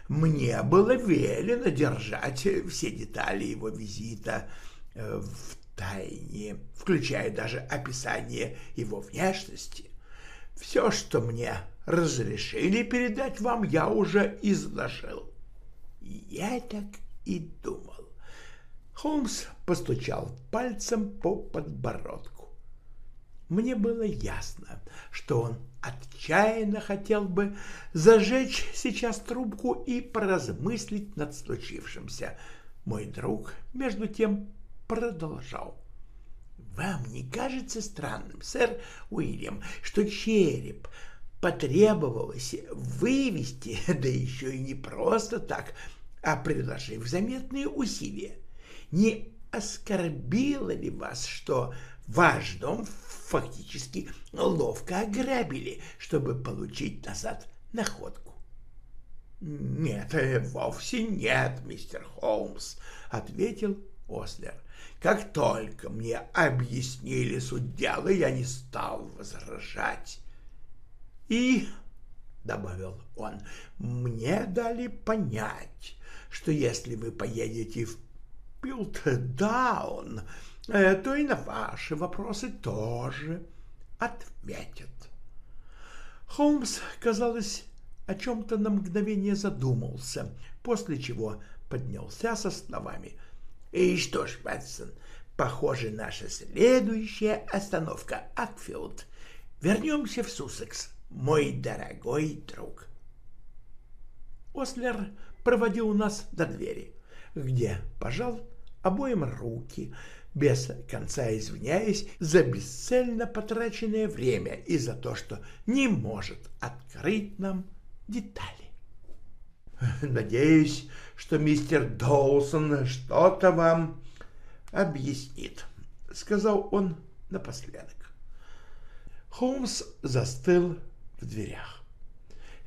Мне было велено держать все детали его визита э, в тайне, включая даже описание его внешности. Все, что мне разрешили передать вам, я уже изложил. Я так и думал. Холмс постучал пальцем по подбородку. Мне было ясно, что он отчаянно хотел бы зажечь сейчас трубку и поразмыслить над случившимся. Мой друг, между тем, продолжал. «Вам не кажется странным, сэр Уильям, что череп потребовалось вывести, да еще и не просто так, а приложив заметные усилия? не оскорбило ли вас, что ваш дом фактически ловко ограбили, чтобы получить назад находку? — Нет, э, вовсе нет, мистер Холмс, — ответил Ослер. Как только мне объяснили суть дела, я не стал возражать. И, — добавил он, — мне дали понять, что если вы поедете в Пилтдаун, то и на ваши вопросы тоже ответят. Холмс, казалось, о чем-то на мгновение задумался, после чего поднялся со словами. «И что ж, Ватсон, похоже, наша следующая остановка — Акфилд. Вернемся в Суссекс, мой дорогой друг». Ослер проводил нас до двери, где пожал обоим руки, без конца извиняясь за бесцельно потраченное время и за то, что не может открыть нам детали. Надеюсь, что мистер Доусон что-то вам объяснит, — сказал он напоследок. Холмс застыл в дверях.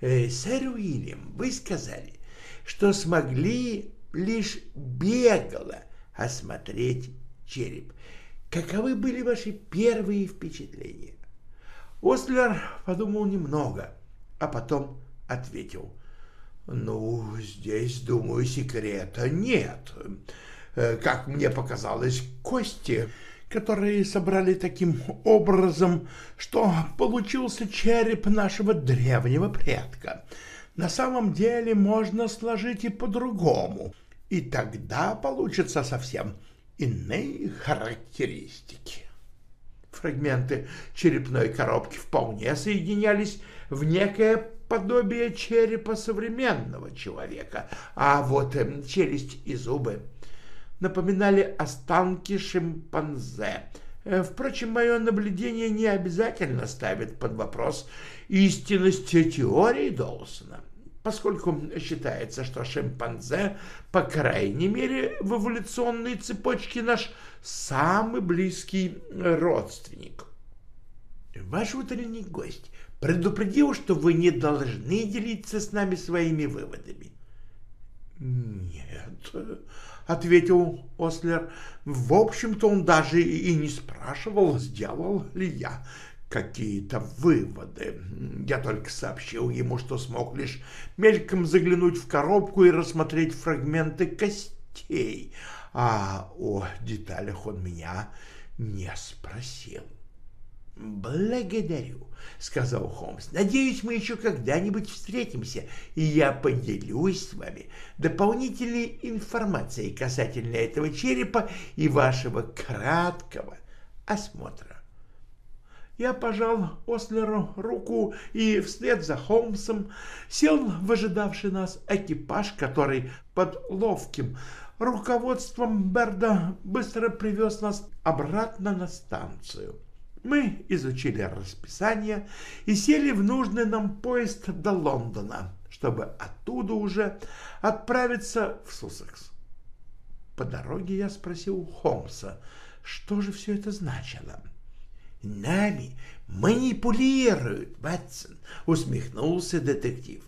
«Э, — Сэр Уильям, вы сказали, что смогли лишь бегло осмотреть череп. Каковы были ваши первые впечатления? Ослер подумал немного, а потом ответил. Ну, здесь, думаю, секрета нет. Э, как мне показалось, кости, которые собрали таким образом, что получился череп нашего древнего предка, на самом деле можно сложить и по-другому — и тогда получатся совсем иные характеристики. Фрагменты черепной коробки вполне соединялись в некое подобие черепа современного человека, а вот э, челюсть и зубы напоминали останки шимпанзе. Э, впрочем, мое наблюдение не обязательно ставит под вопрос истинность теории Доусона поскольку считается, что шимпанзе, по крайней мере, в эволюционной цепочке наш самый близкий родственник. Ваш утренний гость предупредил, что вы не должны делиться с нами своими выводами. Нет, ответил Ослер. В общем-то, он даже и не спрашивал, сделал ли я какие-то выводы. Я только сообщил ему, что смог лишь мельком заглянуть в коробку и рассмотреть фрагменты костей, а о деталях он меня не спросил. «Благодарю», — сказал Холмс. «Надеюсь, мы еще когда-нибудь встретимся, и я поделюсь с вами дополнительной информацией касательно этого черепа и вашего краткого осмотра Я пожал Ослеру руку и вслед за Холмсом сел в ожидавший нас экипаж, который под ловким руководством Берда быстро привез нас обратно на станцию. Мы изучили расписание и сели в нужный нам поезд до Лондона, чтобы оттуда уже отправиться в Суссекс. По дороге я спросил Холмса, что же все это значило. «Нами манипулируют, Ватсон», — усмехнулся детектив.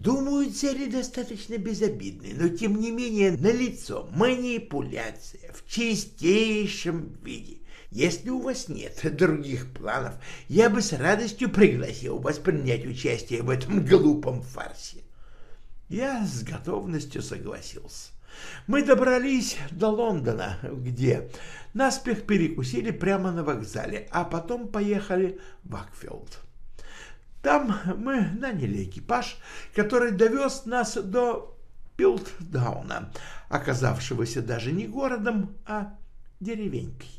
Думаю, цели достаточно безобидны, но тем не менее налицо манипуляция в чистейшем виде. Если у вас нет других планов, я бы с радостью пригласил вас принять участие в этом глупом фарсе. Я с готовностью согласился. Мы добрались до Лондона, где наспех перекусили прямо на вокзале, а потом поехали в Акфилд. Там мы наняли экипаж, который довез нас до Пилтдауна, оказавшегося даже не городом, а деревенькой.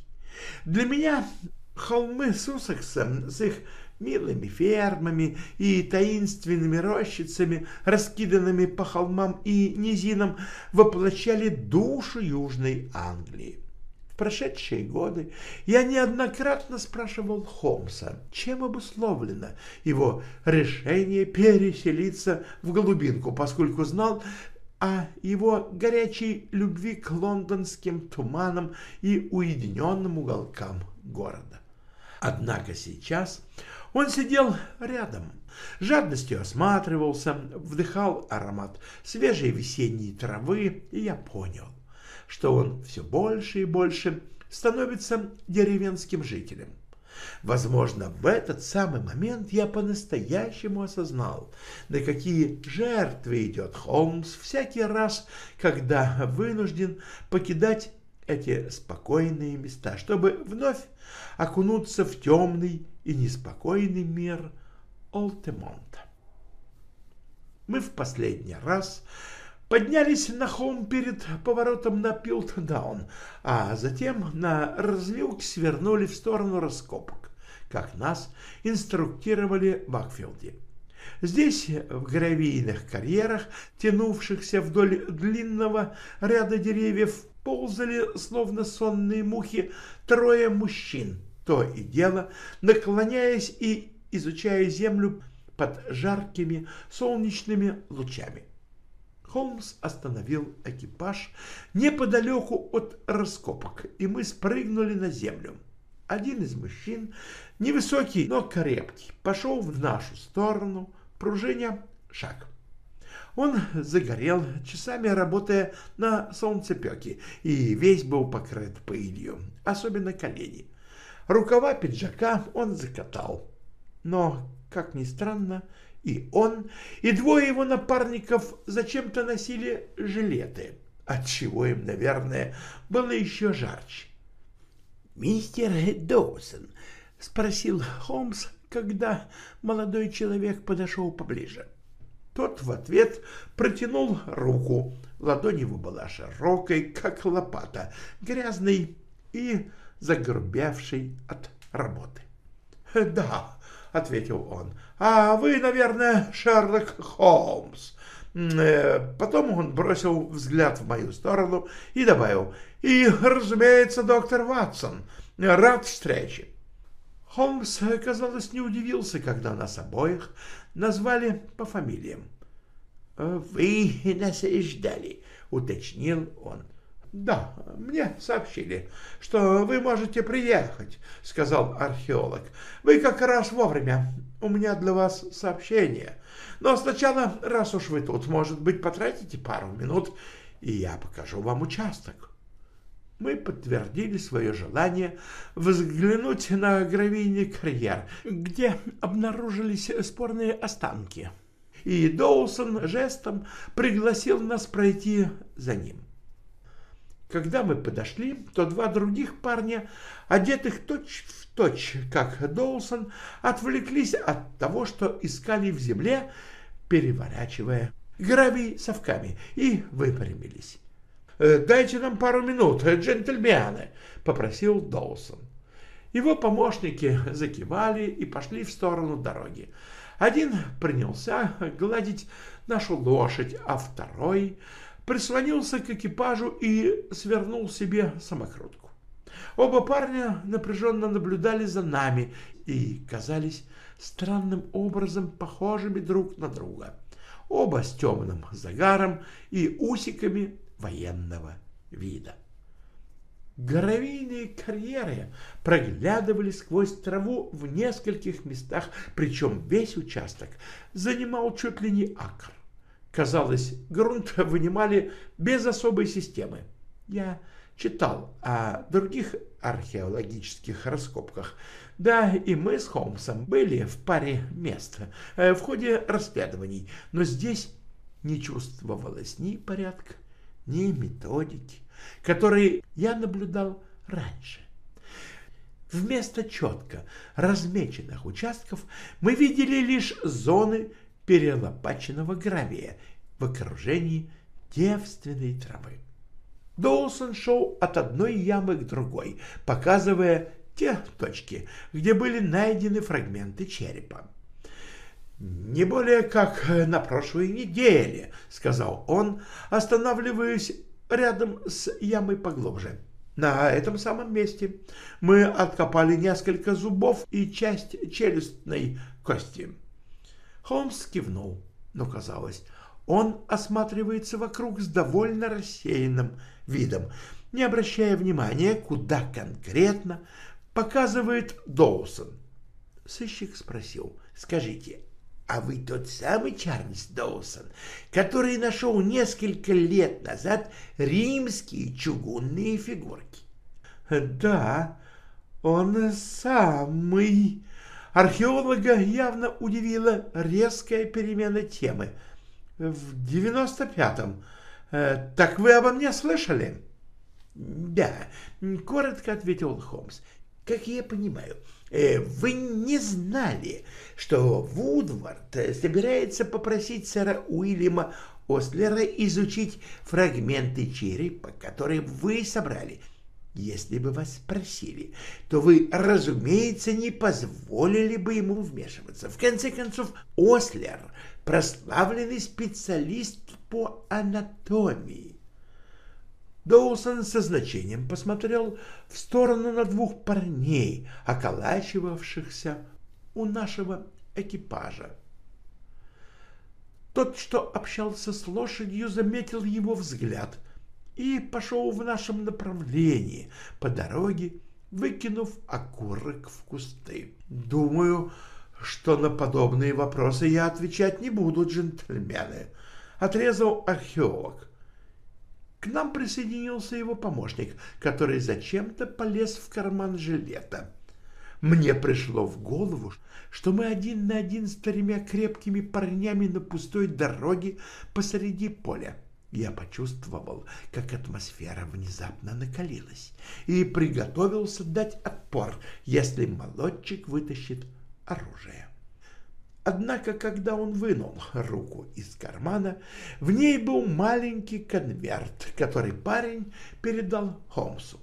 Для меня холмы Суссекса с их милыми фермами и таинственными рощицами, раскиданными по холмам и низинам, воплощали душу Южной Англии прошедшие годы я неоднократно спрашивал Холмса, чем обусловлено его решение переселиться в глубинку, поскольку знал о его горячей любви к лондонским туманам и уединенным уголкам города. Однако сейчас он сидел рядом, жадностью осматривался, вдыхал аромат свежей весенней травы, и я понял, что он все больше и больше становится деревенским жителем. Возможно, в этот самый момент я по-настоящему осознал, на какие жертвы идет Холмс всякий раз, когда вынужден покидать эти спокойные места, чтобы вновь окунуться в темный и неспокойный мир Олтемонта. Мы в последний раз поднялись на холм перед поворотом на Пилтдаун, а затем на развилке свернули в сторону раскопок, как нас инструктировали в Акфилде. Здесь, в гравийных карьерах, тянувшихся вдоль длинного ряда деревьев, ползали, словно сонные мухи, трое мужчин, то и дело, наклоняясь и изучая землю под жаркими солнечными лучами. Холмс остановил экипаж неподалеку от раскопок, и мы спрыгнули на землю. Один из мужчин, невысокий, но крепкий, пошел в нашу сторону, пружиня шаг. Он загорел, часами работая на солнцепеке, и весь был покрыт пылью, особенно колени. Рукава пиджака он закатал, но, как ни странно, и он, и двое его напарников зачем-то носили жилеты, отчего им, наверное, было еще жарче. «Мистер Доусон», — спросил Холмс, когда молодой человек подошел поближе. Тот в ответ протянул руку. Ладонь его была широкой, как лопата, грязной и загрубевшей от работы. «Да», — ответил он, а вы, наверное, Шерлок Холмс. Э, потом он бросил взгляд в мою сторону и добавил, и, разумеется, доктор Ватсон, рад встрече. Холмс, казалось, не удивился, когда нас обоих назвали по фамилиям. «Вы нас ждали», — уточнил он. «Да, мне сообщили, что вы можете приехать», — сказал археолог. «Вы как раз вовремя у меня для вас сообщение. Но сначала, раз уж вы тут, может быть, потратите пару минут, и я покажу вам участок. Мы подтвердили свое желание взглянуть на гравийный карьер, где обнаружились спорные останки. И Доусон жестом пригласил нас пройти за ним. Когда мы подошли, то два других парня, одетых точь в точь, как Доусон, отвлеклись от того, что искали в земле, переворачивая гравий совками, и выпрямились. «Э, «Дайте нам пару минут, джентльмены», — попросил Доусон. Его помощники закивали и пошли в сторону дороги. Один принялся гладить нашу лошадь, а второй прислонился к экипажу и свернул себе самокрутку. Оба парня напряженно наблюдали за нами и казались странным образом похожими друг на друга. Оба с темным загаром и усиками военного вида. Гравийные карьеры проглядывали сквозь траву в нескольких местах, причем весь участок занимал чуть ли не акр. Казалось, грунт вынимали без особой системы. Я читал о других археологических раскопках. Да, и мы с Холмсом были в паре мест э, в ходе расследований, но здесь не чувствовалось ни порядка, ни методики, которые я наблюдал раньше. Вместо четко размеченных участков мы видели лишь зоны перелопаченного гравия в окружении девственной травы. Доусон шел от одной ямы к другой, показывая те точки, где были найдены фрагменты черепа. «Не более как на прошлой неделе», — сказал он, останавливаясь рядом с ямой поглубже. На этом самом месте мы откопали несколько зубов и часть челюстной кости. Холмс кивнул, но казалось, он осматривается вокруг с довольно рассеянным видом, не обращая внимания, куда конкретно показывает Доусон. Сыщик спросил, скажите, а вы тот самый Чарльз Доусон, который нашел несколько лет назад римские чугунные фигурки? Да, он самый. Археолога явно удивила резкая перемена темы. В девяносто пятом. Э, так вы обо мне слышали? Да, коротко ответил Холмс. Как я понимаю, Э, вы не знали, что Вудвард собирается попросить сэра Уильяма Ослера изучить фрагменты черепа, которые вы собрали. Если бы вас спросили, то вы, разумеется, не позволили бы ему вмешиваться. В конце концов, Ослер – прославленный специалист по анатомии. Доусон со значением посмотрел в сторону на двух парней, околачивавшихся у нашего экипажа. Тот, что общался с лошадью, заметил его взгляд и пошел в нашем направлении по дороге, выкинув окурок в кусты. Думаю, что на подобные вопросы я отвечать не буду, джентльмены, — отрезал археолог. К нам присоединился его помощник, который зачем-то полез в карман жилета. Мне пришло в голову, что мы один на один с тремя крепкими парнями на пустой дороге посреди поля. Я почувствовал, как атмосфера внезапно накалилась и приготовился дать отпор, если молодчик вытащит оружие. Однако, когда он вынул руку из кармана, в ней был маленький конверт, который парень передал Холмсу.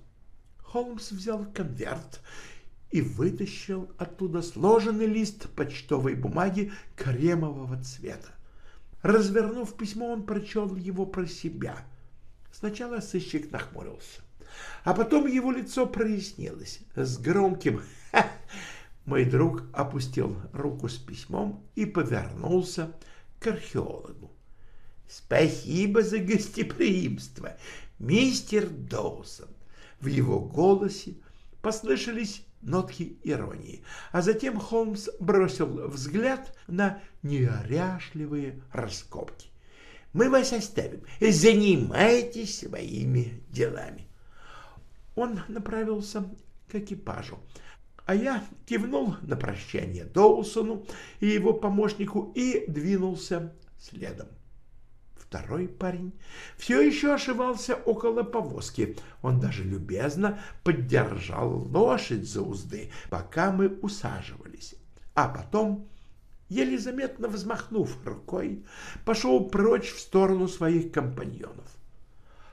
Холмс взял конверт и вытащил оттуда сложенный лист почтовой бумаги кремового цвета. Развернув письмо, он прочел его про себя. Сначала сыщик нахмурился, а потом его лицо прояснилось с громким «Ха!» Мой друг опустил руку с письмом и повернулся к археологу. «Спасибо за гостеприимство, мистер Доусон!» В его голосе послышались нотки иронии, а затем Холмс бросил взгляд на неоряшливые раскопки. «Мы вас оставим. Занимайтесь своими делами». Он направился к экипажу, а я кивнул на прощание Доусону и его помощнику и двинулся следом. Второй парень все еще ошивался около повозки. Он даже любезно поддержал лошадь за узды, пока мы усаживались. А потом, еле заметно взмахнув рукой, пошел прочь в сторону своих компаньонов.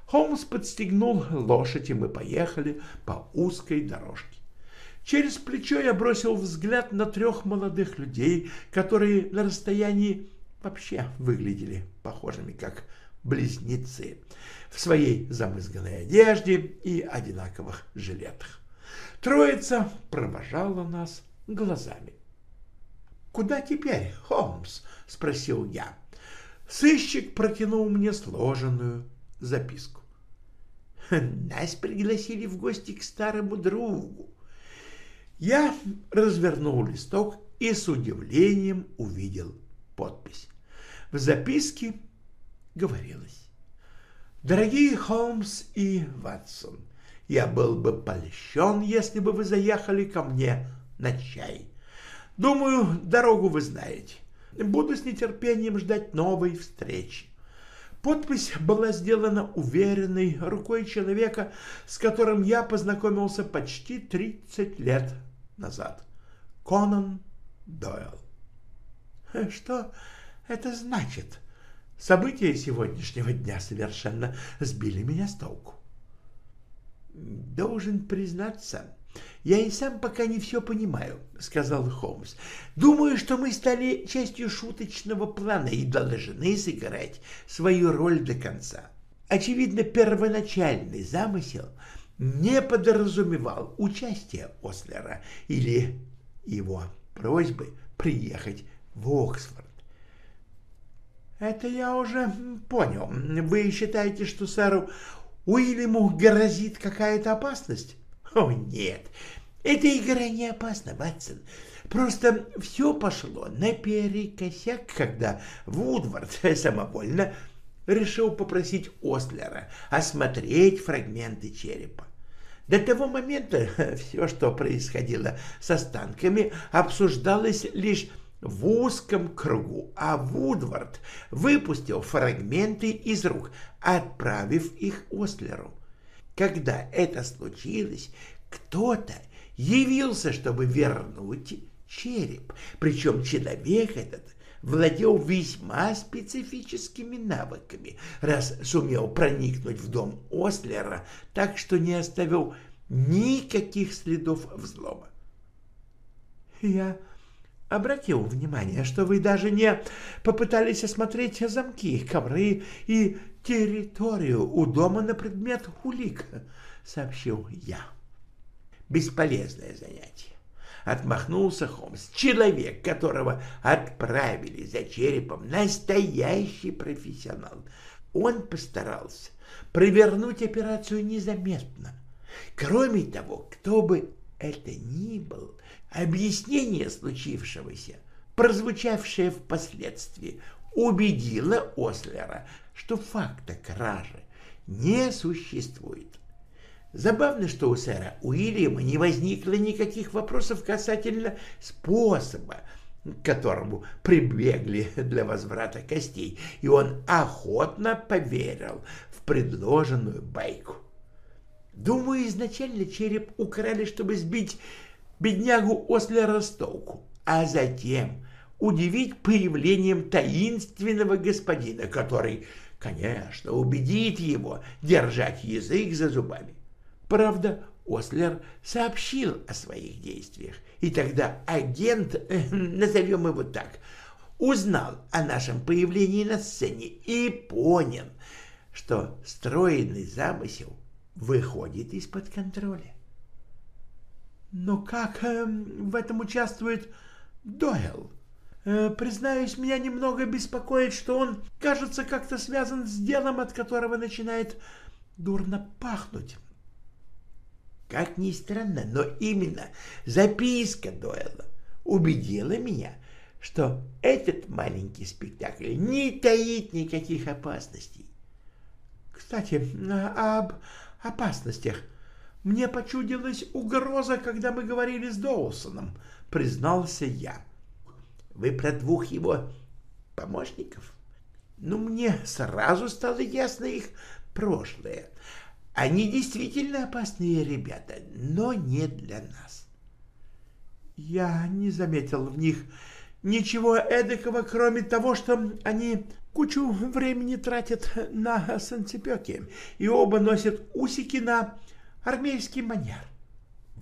Холмс подстегнул лошадь, и мы поехали по узкой дорожке. Через плечо я бросил взгляд на трех молодых людей, которые на расстоянии вообще выглядели похожими, как близнецы, в своей замызганной одежде и одинаковых жилетах. Троица провожала нас глазами. «Куда теперь, Холмс?» — спросил я. Сыщик протянул мне сложенную записку. «Нас пригласили в гости к старому другу. Я развернул листок и с удивлением увидел подпись. В записке говорилось «Дорогие Холмс и Ватсон, я был бы польщен, если бы вы заехали ко мне на чай. Думаю, дорогу вы знаете. Буду с нетерпением ждать новой встречи. Подпись была сделана уверенной рукой человека, с которым я познакомился почти 30 лет назад. Конан Дойл. Что это значит? События сегодняшнего дня совершенно сбили меня с толку. Должен признаться, я и сам пока не все понимаю, сказал Холмс. Думаю, что мы стали частью шуточного плана и должны сыграть свою роль до конца. Очевидно, первоначальный замысел не подразумевал участия Ослера или его просьбы приехать в Оксфорд. Это я уже понял. Вы считаете, что сэру Уильяму грозит какая-то опасность? О, нет, эта игра не опасна, Ватсон. Просто все пошло наперекосяк, когда Вудвард самовольно решил попросить Ослера осмотреть фрагменты черепа. До того момента все, что происходило с останками, обсуждалось лишь в узком кругу, а Вудвард выпустил фрагменты из рук, отправив их Ослеру. Когда это случилось, кто-то явился, чтобы вернуть череп, причем человек этот владел весьма специфическими навыками, раз сумел проникнуть в дом Ослера так, что не оставил никаких следов взлома. Я обратил внимание, что вы даже не попытались осмотреть замки, ковры и территорию у дома на предмет улик, сообщил я. Бесполезное занятие. Отмахнулся Холмс. Человек, которого отправили за черепом, настоящий профессионал. Он постарался провернуть операцию незаметно. Кроме того, кто бы это ни был, объяснение случившегося, прозвучавшее впоследствии, убедило Ослера, что факта кражи не существует. Забавно, что у сэра Уильяма не возникло никаких вопросов касательно способа, к которому прибегли для возврата костей, и он охотно поверил в предложенную байку. Думаю, изначально череп украли, чтобы сбить беднягу Ослера с толку, а затем удивить появлением таинственного господина, который, конечно, убедит его держать язык за зубами. Правда, Ослер сообщил о своих действиях, и тогда агент, э, назовем его так, узнал о нашем появлении на сцене и понял, что стройный замысел выходит из-под контроля. Но как э, в этом участвует Дойл? Э, признаюсь, меня немного беспокоит, что он, кажется, как-то связан с делом, от которого начинает дурно пахнуть. Как ни странно, но именно записка Дойла убедила меня, что этот маленький спектакль не таит никаких опасностей. Кстати, об опасностях. Мне почудилась угроза, когда мы говорили с Доусоном, признался я. Вы про двух его помощников? Ну, мне сразу стало ясно их прошлое. Они действительно опасные ребята, но не для нас. Я не заметил в них ничего эдакого, кроме того, что они кучу времени тратят на санцепёки, и оба носят усики на армейский манер.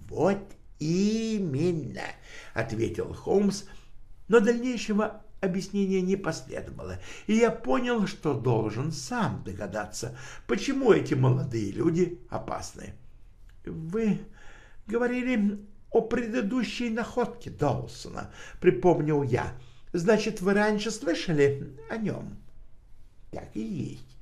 Вот «Именно», — ответил Холмс, но дальнейшего объяснения не последовало, и я понял, что должен сам догадаться, почему эти молодые люди опасны. «Вы говорили о предыдущей находке Доусона», — припомнил я. «Значит, вы раньше слышали о нем?» «Так и есть.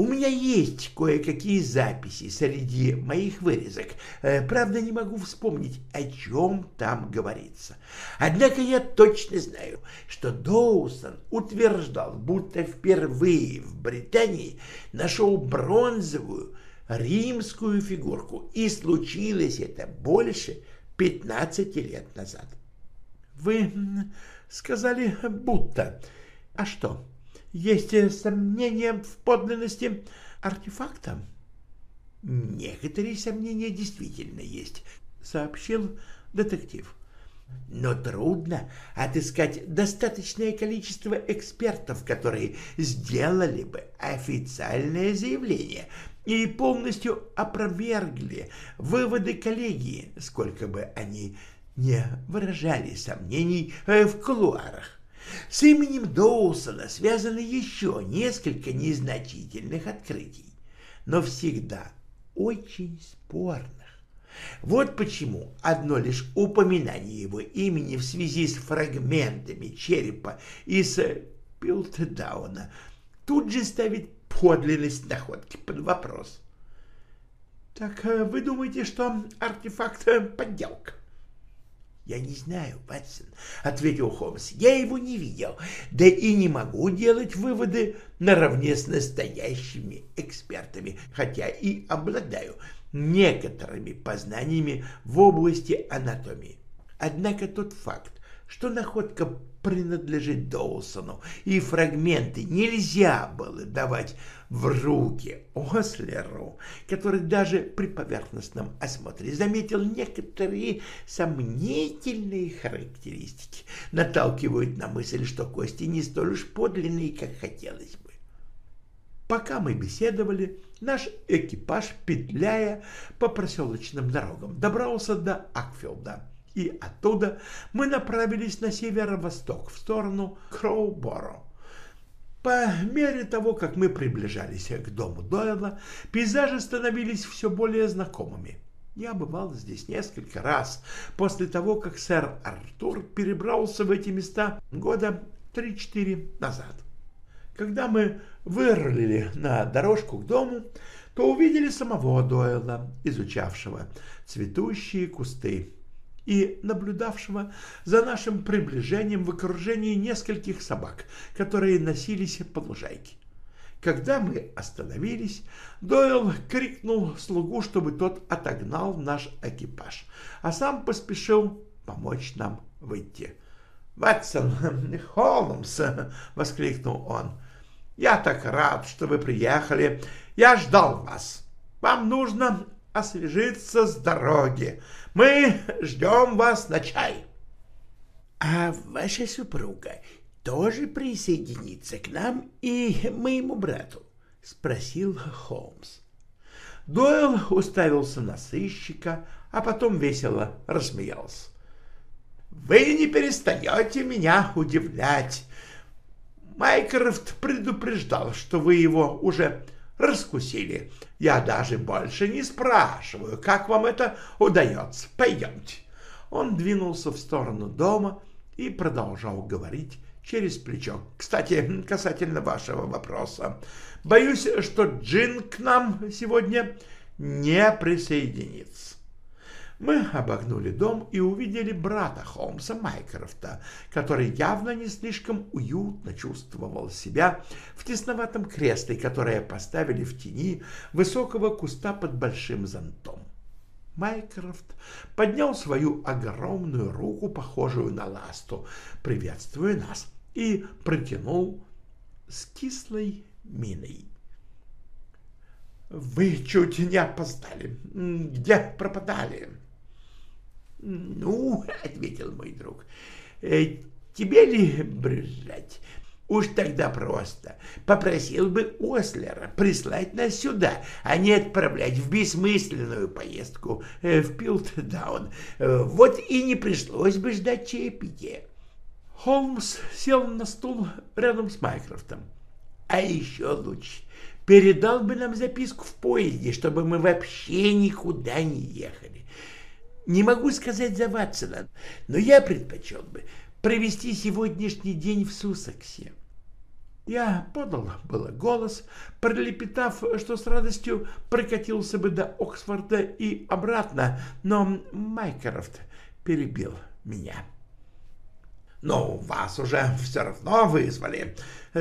У меня есть кое-какие записи среди моих вырезок. Э, правда, не могу вспомнить, о чем там говорится. Однако я точно знаю, что Доусон утверждал, будто впервые в Британии нашел бронзовую римскую фигурку, и случилось это больше 15 лет назад. Вы сказали «будто». А что, есть сомнения в подлинности артефакта? Некоторые сомнения действительно есть, сообщил детектив. Но трудно отыскать достаточное количество экспертов, которые сделали бы официальное заявление и полностью опровергли выводы коллегии, сколько бы они не выражали сомнений э, в кулуарах. С именем Доусона связано еще несколько незначительных открытий, но всегда очень спорных. Вот почему одно лишь упоминание его имени в связи с фрагментами черепа из Пилтдауна тут же ставит подлинность находки под вопрос. Так э, вы думаете, что артефакт э, подделка? «Я не знаю, Ватсон», — ответил Холмс. «Я его не видел, да и не могу делать выводы наравне с настоящими экспертами, хотя и обладаю некоторыми познаниями в области анатомии. Однако тот факт, что находка принадлежит Доусону, и фрагменты нельзя было давать в руки Ослеру, который даже при поверхностном осмотре заметил некоторые сомнительные характеристики, наталкивают на мысль, что кости не столь уж подлинные, как хотелось бы. Пока мы беседовали, наш экипаж, петляя по проселочным дорогам, добрался до Акфилда и оттуда мы направились на северо-восток, в сторону Кроуборо. По мере того, как мы приближались к дому Дойла, пейзажи становились все более знакомыми. Я бывал здесь несколько раз после того, как сэр Артур перебрался в эти места года 3-4 назад. Когда мы вырулили на дорожку к дому, то увидели самого Дойла, изучавшего цветущие кусты и наблюдавшего за нашим приближением в окружении нескольких собак, которые носились по лужайке. Когда мы остановились, Дойл крикнул слугу, чтобы тот отогнал наш экипаж, а сам поспешил помочь нам выйти. «Ватсон, Холмс!» — воскликнул он. «Я так рад, что вы приехали. Я ждал вас. Вам нужно освежиться с дороги. Мы ждем вас на чай. — А ваша супруга тоже присоединится к нам и моему брату? — спросил Холмс. Дойл уставился на сыщика, а потом весело рассмеялся. «Вы не перестаете меня удивлять. Майкрофт предупреждал, что вы его уже раскусили. Я даже больше не спрашиваю, как вам это удается. Пойдемте. Он двинулся в сторону дома и продолжал говорить через плечо. Кстати, касательно вашего вопроса. Боюсь, что Джин к нам сегодня не присоединится. Мы обогнули дом и увидели брата Холмса Майкрофта, который явно не слишком уютно чувствовал себя в тесноватом кресле, которое поставили в тени высокого куста под большим зонтом. Майкрофт поднял свою огромную руку, похожую на ласту, приветствуя нас, и протянул с кислой миной. «Вы чуть не опоздали. Где пропадали?» «Ну, — ответил мой друг, — э, тебе ли брюзжать? Уж тогда просто попросил бы Ослера прислать нас сюда, а не отправлять в бессмысленную поездку э, в Пилтдаун. Э, вот и не пришлось бы ждать чаепития. Холмс сел на стул рядом с Майкрофтом. А еще лучше, передал бы нам записку в поезде, чтобы мы вообще никуда не ехали. Не могу сказать за Ватсона, но я предпочел бы провести сегодняшний день в Сусаксе. Я подал было голос, пролепетав, что с радостью прокатился бы до Оксфорда и обратно, но Майкрофт перебил меня. «Ну, вас уже все равно вызвали.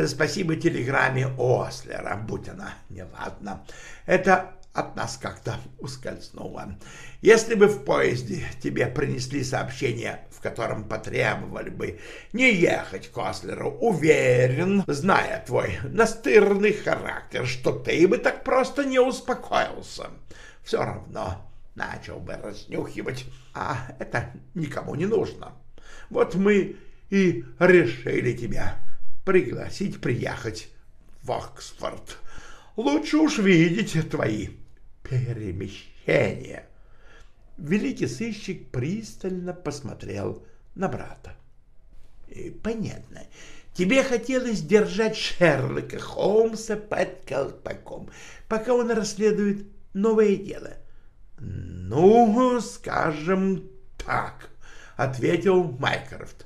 Спасибо телеграмме Ослера, будь она неладна. Это от нас как-то ускользнуло. Если бы в поезде тебе принесли сообщение, в котором потребовали бы не ехать к Ослеру, уверен, зная твой настырный характер, что ты бы так просто не успокоился. Все равно начал бы разнюхивать, а это никому не нужно. Вот мы и решили тебя пригласить приехать в Оксфорд. Лучше уж видеть твои перемещения. Великий сыщик пристально посмотрел на брата. — Понятно. Тебе хотелось держать Шерлока Холмса под колпаком, пока он расследует новое дело. — Ну, скажем так, — ответил Майкрофт.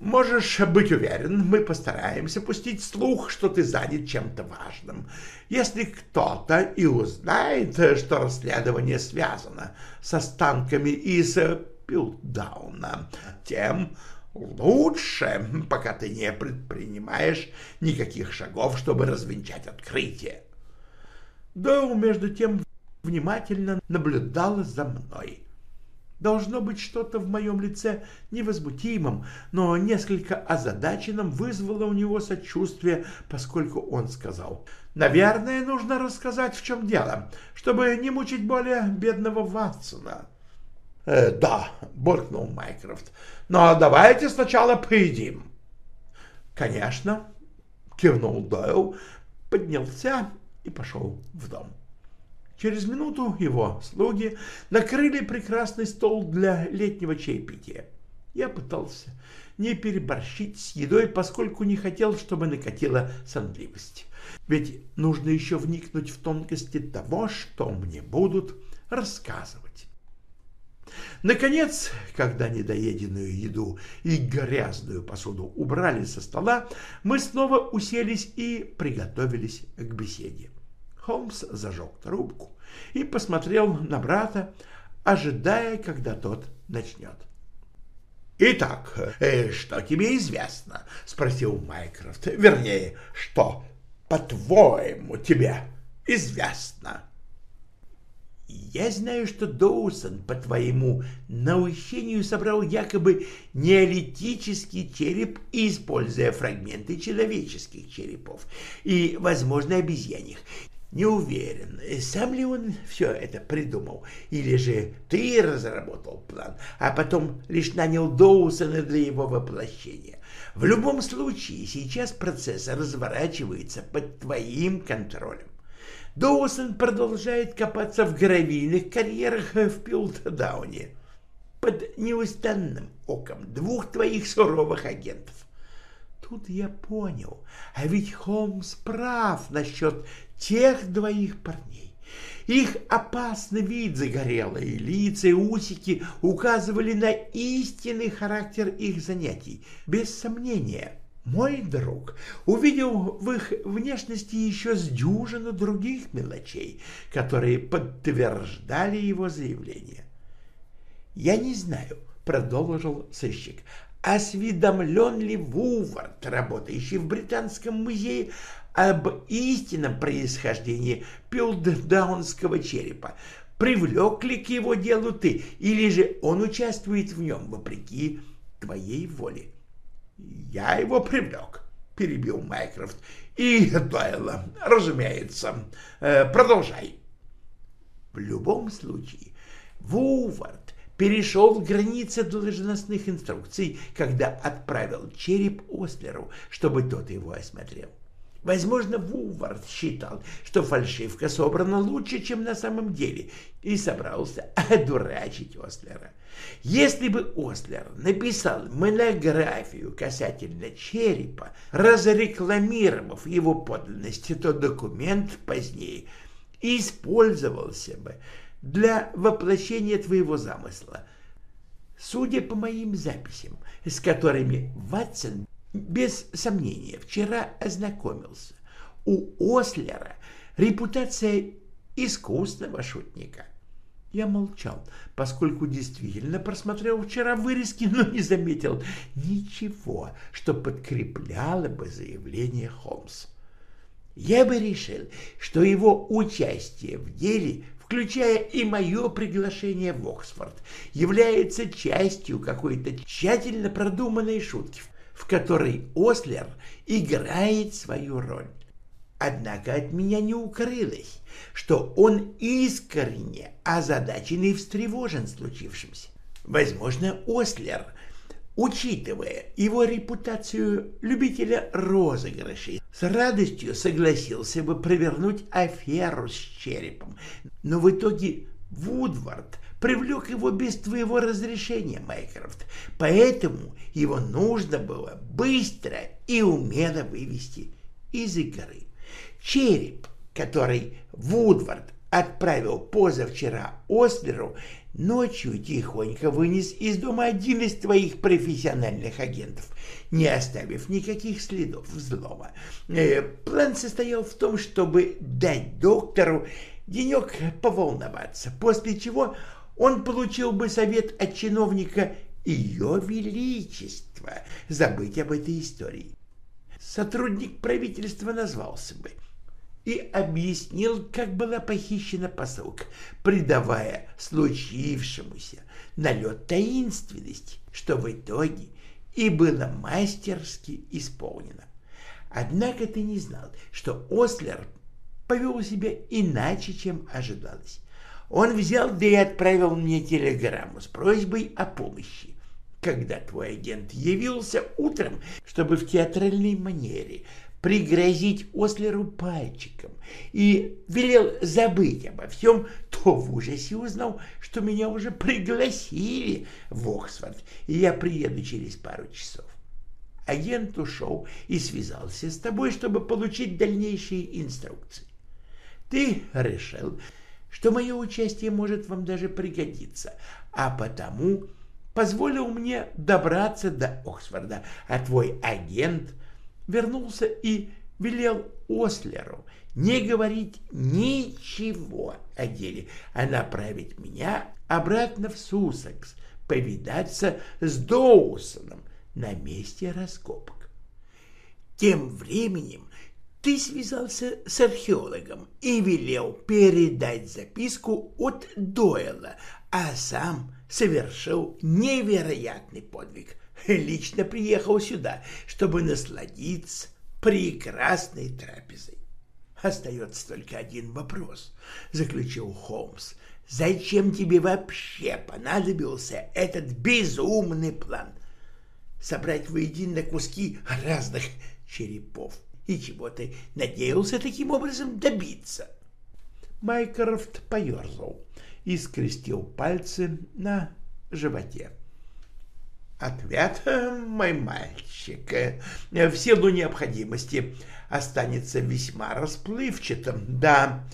Можешь быть уверен, мы постараемся пустить слух, что ты занят чем-то важным. Если кто-то и узнает, что расследование связано с останками из Пилдауна, тем лучше, пока ты не предпринимаешь никаких шагов, чтобы развенчать открытие. Доу, между тем, внимательно наблюдал за мной. Должно быть, что-то в моем лице невозмутимом, но несколько озадаченным вызвало у него сочувствие, поскольку он сказал, «Наверное, нужно рассказать, в чем дело, чтобы не мучить более бедного Ватсона». «Э, «Да», — буркнул Майкрофт, — «но давайте сначала поедим». «Конечно», — кивнул Дойл, поднялся и пошел в дом. Через минуту его слуги накрыли прекрасный стол для летнего чаепития. Я пытался не переборщить с едой, поскольку не хотел, чтобы накатила сонливость. Ведь нужно еще вникнуть в тонкости того, что мне будут рассказывать. Наконец, когда недоеденную еду и грязную посуду убрали со стола, мы снова уселись и приготовились к беседе. Холмс зажег трубку и посмотрел на брата, ожидая, когда тот начнет. «Итак, э, что тебе известно?» — спросил Майкрофт. «Вернее, что, по-твоему, тебе известно?» Я знаю, что Доусон, по твоему наущению, собрал якобы неолитический череп, используя фрагменты человеческих черепов и, возможно, обезьяньих. Не уверен, сам ли он все это придумал, или же ты разработал план, а потом лишь нанял Доусона для его воплощения. В любом случае, сейчас процесс разворачивается под твоим контролем. Доусон продолжает копаться в гравийных карьерах в Пилтдауне под неустанным оком двух твоих суровых агентов. Тут я понял, а ведь Холмс прав насчет тех двоих парней. Их опасный вид, загорелые лица и усики указывали на истинный характер их занятий. Без сомнения, мой друг увидел в их внешности еще с дюжину других мелочей, которые подтверждали его заявление. «Я не знаю», — продолжил сыщик, осведомлен ли Вувард, работающий в Британском музее, об истинном происхождении пилдаунского черепа. Привлек ли к его делу ты, или же он участвует в нем вопреки твоей воле? Я его привлек, перебил Майкрофт. И Дойла, разумеется. Э, продолжай. В любом случае, Вувард перешел границы должностных инструкций, когда отправил череп Ослеру, чтобы тот его осмотрел. Возможно, Вувард считал, что фальшивка собрана лучше, чем на самом деле, и собрался одурачить Ослера. Если бы Ослер написал монографию касательно черепа, разрекламировав его подлинность, то документ позднее использовался бы для воплощения твоего замысла. Судя по моим записям, с которыми Ватсон без сомнения вчера ознакомился, у Ослера репутация искусного шутника. Я молчал, поскольку действительно просмотрел вчера вырезки, но не заметил ничего, что подкрепляло бы заявление Холмс. Я бы решил, что его участие в деле, включая и мое приглашение в Оксфорд, является частью какой-то тщательно продуманной шутки, в которой Ослер играет свою роль. Однако от меня не укрылось, что он искренне озадачен и встревожен случившимся. Возможно, Ослер, учитывая его репутацию любителя розыгрышей, с радостью согласился бы провернуть аферу с черепом, но в итоге Вудвард привлек его без твоего разрешения, Майкрофт, поэтому его нужно было быстро и умело вывести из игры. Череп, который Вудвард отправил позавчера Ослеру, ночью тихонько вынес из дома один из твоих профессиональных агентов, не оставив никаких следов взлома. Э, план состоял в том, чтобы дать доктору денек поволноваться, после чего он получил бы совет от чиновника Ее Величества забыть об этой истории. Сотрудник правительства назвался бы и объяснил, как была похищена посылка, придавая случившемуся налет таинственности, что в итоге и было мастерски исполнено. Однако ты не знал, что Ослер повел себя иначе, чем ожидалось. Он взял да и отправил мне телеграмму с просьбой о помощи. Когда твой агент явился утром, чтобы в театральной манере пригрозить Ослеру пальчиком и велел забыть обо всем, то в ужасе узнал, что меня уже пригласили в Оксфорд, и я приеду через пару часов. Агент ушел и связался с тобой, чтобы получить дальнейшие инструкции. Ты решил, что мое участие может вам даже пригодиться, а потому позволил мне добраться до Оксфорда, а твой агент вернулся и велел Ослеру не говорить ничего о деле, а направить меня обратно в Сусекс, повидаться с Доусоном на месте раскопок. Тем временем ты связался с археологом и велел передать записку от Дойла, а сам совершил невероятный подвиг. Лично приехал сюда, чтобы насладиться прекрасной трапезой. Остается только один вопрос, заключил Холмс. Зачем тебе вообще понадобился этот безумный план? Собрать воедино куски разных черепов и чего ты надеялся таким образом добиться? Майкрофт поерзал и скрестил пальцы на животе. Ответ, мой мальчик, в силу необходимости останется весьма расплывчатым. Да,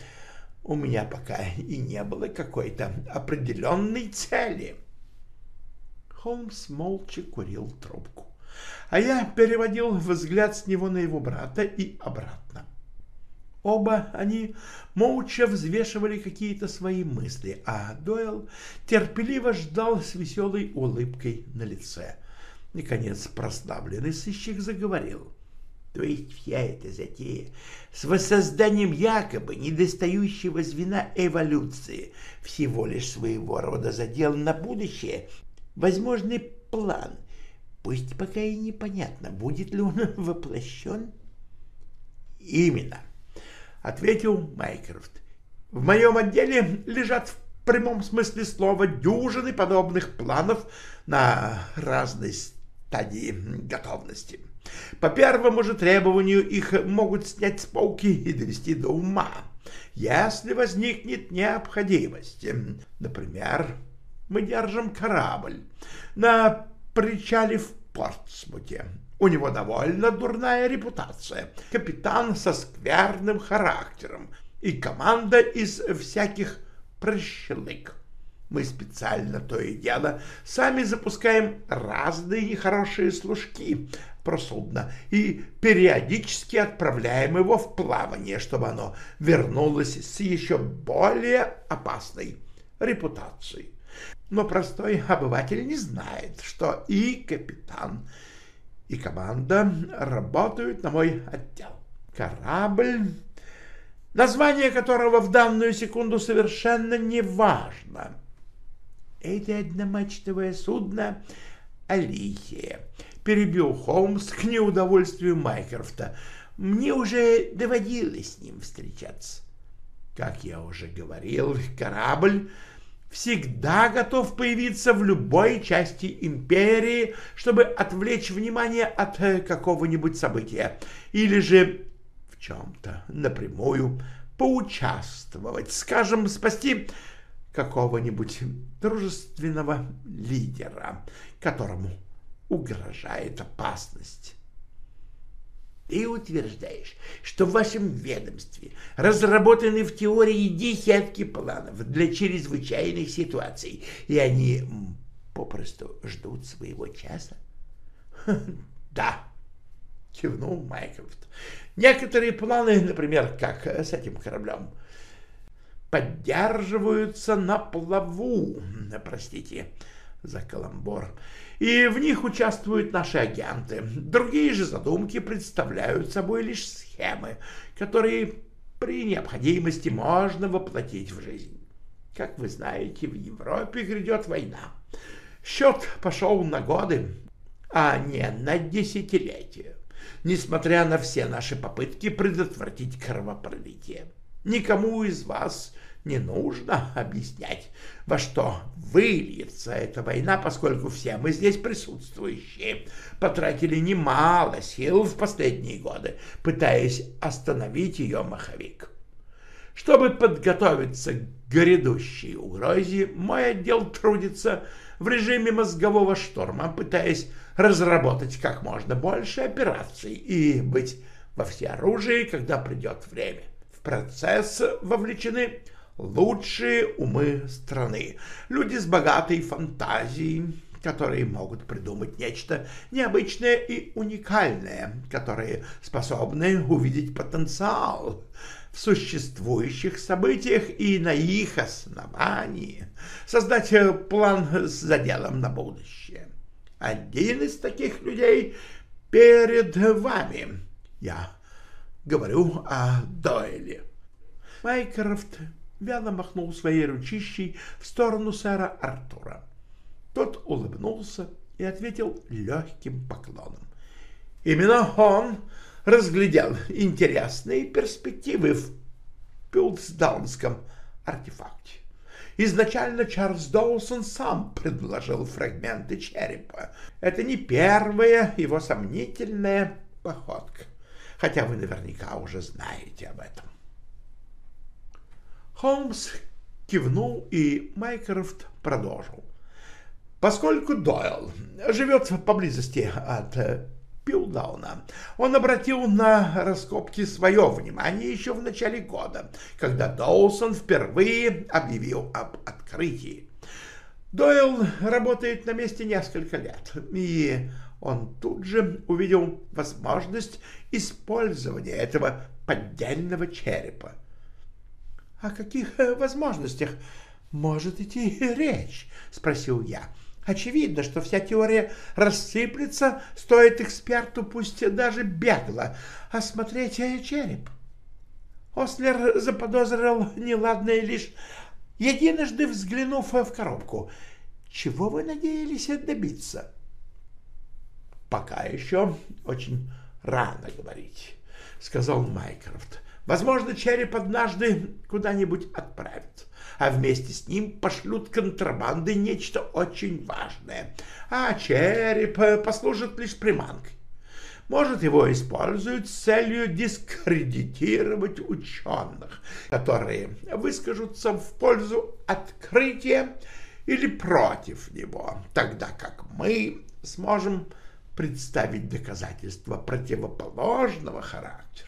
у меня пока и не было какой-то определенной цели. Холмс молча курил трубку а я переводил взгляд с него на его брата и обратно. Оба они молча взвешивали какие-то свои мысли, а Дойл терпеливо ждал с веселой улыбкой на лице. Наконец прославленный сыщик заговорил. То есть вся эта затея с воссозданием якобы недостающего звена эволюции всего лишь своего рода задел на будущее, возможный план, Пусть пока и непонятно, будет ли он воплощен. Именно, ответил Майкрофт. В моем отделе лежат прямом смысле слова дюжины подобных планов на разной стадии готовности. По первому же требованию их могут снять с полки и довести до ума, если возникнет необходимость. Например, мы держим корабль на причале в Портсмуте. У него довольно дурная репутация. Капитан со скверным характером и команда из всяких прощелык. Мы специально то и дело сами запускаем разные нехорошие служки про судно и периодически отправляем его в плавание, чтобы оно вернулось с еще более опасной репутацией. Но простой обыватель не знает, что и капитан, и команда работают на мой отдел. Корабль, название которого в данную секунду совершенно не важно. Это одномачтовое судно «Алихия», перебил Холмс к неудовольствию Майкрофта. Мне уже доводилось с ним встречаться. Как я уже говорил, корабль всегда готов появиться в любой части империи, чтобы отвлечь внимание от э, какого-нибудь события или же в чем-то напрямую поучаствовать, скажем, спасти какого-нибудь дружественного лидера, которому угрожает опасность. Ты утверждаешь, что в вашем ведомстве разработаны в теории десятки планов для чрезвычайных ситуаций, и они попросту ждут своего часа? Да, кивнул Майкрофт. Некоторые планы, например, как с этим кораблем, поддерживаются на плаву, простите за каламбур, и в них участвуют наши агенты. Другие же задумки представляют собой лишь схемы, которые при необходимости можно воплотить в жизнь. Как вы знаете, в Европе грядет война. Счет пошел на годы, а не на десятилетия, несмотря на все наши попытки предотвратить кровопролитие. Никому из вас не нужно объяснять, во что выльется эта война, поскольку все мы здесь присутствующие потратили немало сил в последние годы, пытаясь остановить ее маховик. Чтобы подготовиться к грядущей угрозе, мой отдел трудится в режиме мозгового шторма, пытаясь разработать как можно больше операций и быть во всеоружии, когда придет время. В процесс вовлечены лучшие умы страны, люди с богатой фантазией, которые могут придумать нечто необычное и уникальное, которые способны увидеть потенциал в существующих событиях и на их основании создать план с заделом на будущее. Один из таких людей перед вами. Я говорю о Дойле. Майкрофт вяло махнул своей ручищей в сторону сэра Артура. Тот улыбнулся и ответил легким поклоном. Именно он разглядел интересные перспективы в Пилсдаунском артефакте. Изначально Чарльз Доусон сам предложил фрагменты черепа. Это не первая его сомнительная походка, хотя вы наверняка уже знаете об этом. Холмс кивнул, и Майкрофт продолжил. Поскольку Дойл живет поблизости от Пилдауна, он обратил на раскопки свое внимание еще в начале года, когда Доусон впервые объявил об открытии. Дойл работает на месте несколько лет, и он тут же увидел возможность использования этого поддельного черепа — О каких э, возможностях может идти речь? — спросил я. Очевидно, что вся теория рассыплется, стоит эксперту, пусть даже бегло, осмотреть череп. Ослер заподозрил неладное лишь единожды взглянув в коробку. Чего вы надеялись добиться? Пока еще очень рано говорить, сказал Майкрофт. Возможно, череп однажды куда-нибудь отправят, а вместе с ним пошлют контрабанды нечто очень важное, а череп послужит лишь приманкой. Может, его используют с целью дискредитировать ученых, которые выскажутся в пользу открытия или против него, тогда как мы сможем представить доказательства противоположного характера.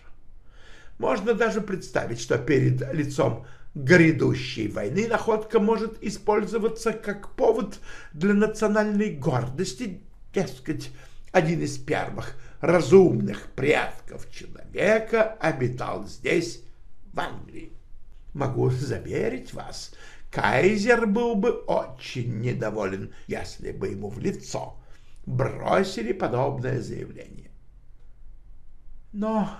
Можно даже представить, что перед лицом грядущей войны находка может использоваться как повод для национальной гордости, дескать, один из первых разумных предков человека обитал здесь, в Англии. Могу заверить вас, кайзер был бы очень недоволен, если бы ему в лицо бросили подобное заявление. Но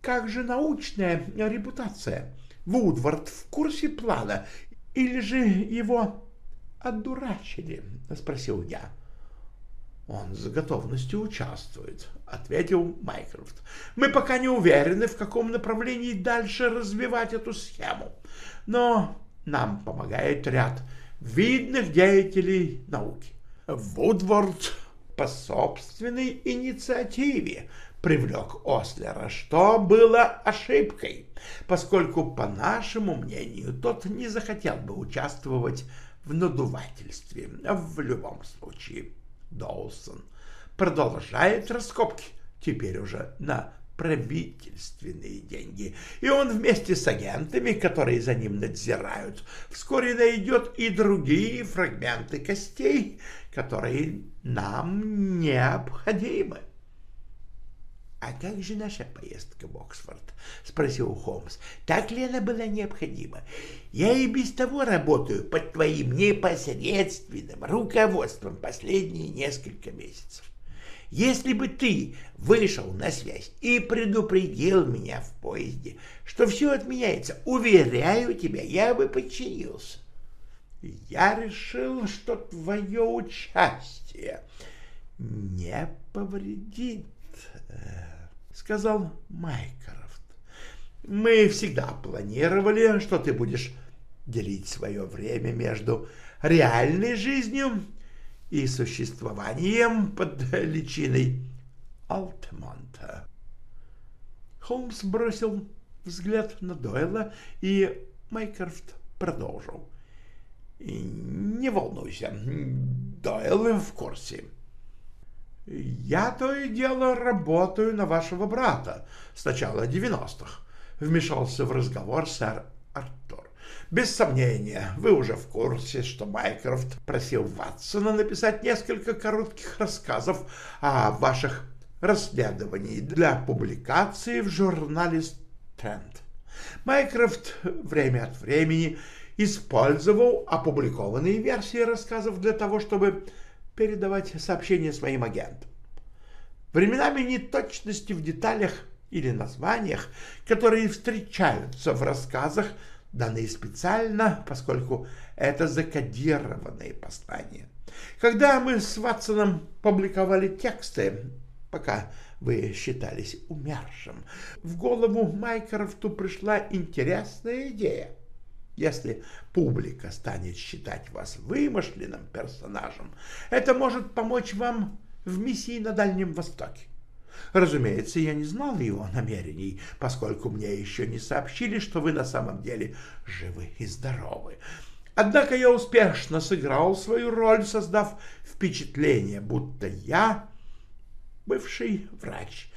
как же научная репутация? Вудвард в курсе плана или же его отдурачили? — спросил я. Он с готовностью участвует, — ответил Майкрофт. Мы пока не уверены, в каком направлении дальше развивать эту схему, но нам помогает ряд видных деятелей науки. Вудвард по собственной инициативе привлек Ослера, что было ошибкой, поскольку, по нашему мнению, тот не захотел бы участвовать в надувательстве в любом случае. Доусон продолжает раскопки, теперь уже на правительственные деньги, и он вместе с агентами, которые за ним надзирают, вскоре найдет и другие фрагменты костей, которые нам необходимы. — А как же наша поездка в Оксфорд? — спросил Холмс. — Так ли она была необходима? Я и без того работаю под твоим непосредственным руководством последние несколько месяцев. Если бы ты вышел на связь и предупредил меня в поезде, что все отменяется, уверяю тебя, я бы подчинился. Я решил, что твое участие не повредит сказал Майкрофт. Мы всегда планировали, что ты будешь делить свое время между реальной жизнью и существованием под личиной Алтмонта. Холмс бросил взгляд на Дойла, и Майкрофт продолжил. «Не волнуйся, Дойл в курсе. «Я то и дело работаю на вашего брата с начала девяностых», — вмешался в разговор сэр Артур. «Без сомнения, вы уже в курсе, что Майкрофт просил Ватсона написать несколько коротких рассказов о ваших расследованиях для публикации в журнале «Стрэнд». Майкрофт время от времени использовал опубликованные версии рассказов для того, чтобы передавать сообщения своим агентам. Временами неточности в деталях или названиях, которые встречаются в рассказах, даны специально, поскольку это закодированные послания. Когда мы с Ватсоном публиковали тексты, пока вы считались умершим, в голову Майкрофту пришла интересная идея. Если публика станет считать вас вымышленным персонажем, это может помочь вам в миссии на Дальнем Востоке. Разумеется, я не знал его намерений, поскольку мне еще не сообщили, что вы на самом деле живы и здоровы. Однако я успешно сыграл свою роль, создав впечатление, будто я бывший врач,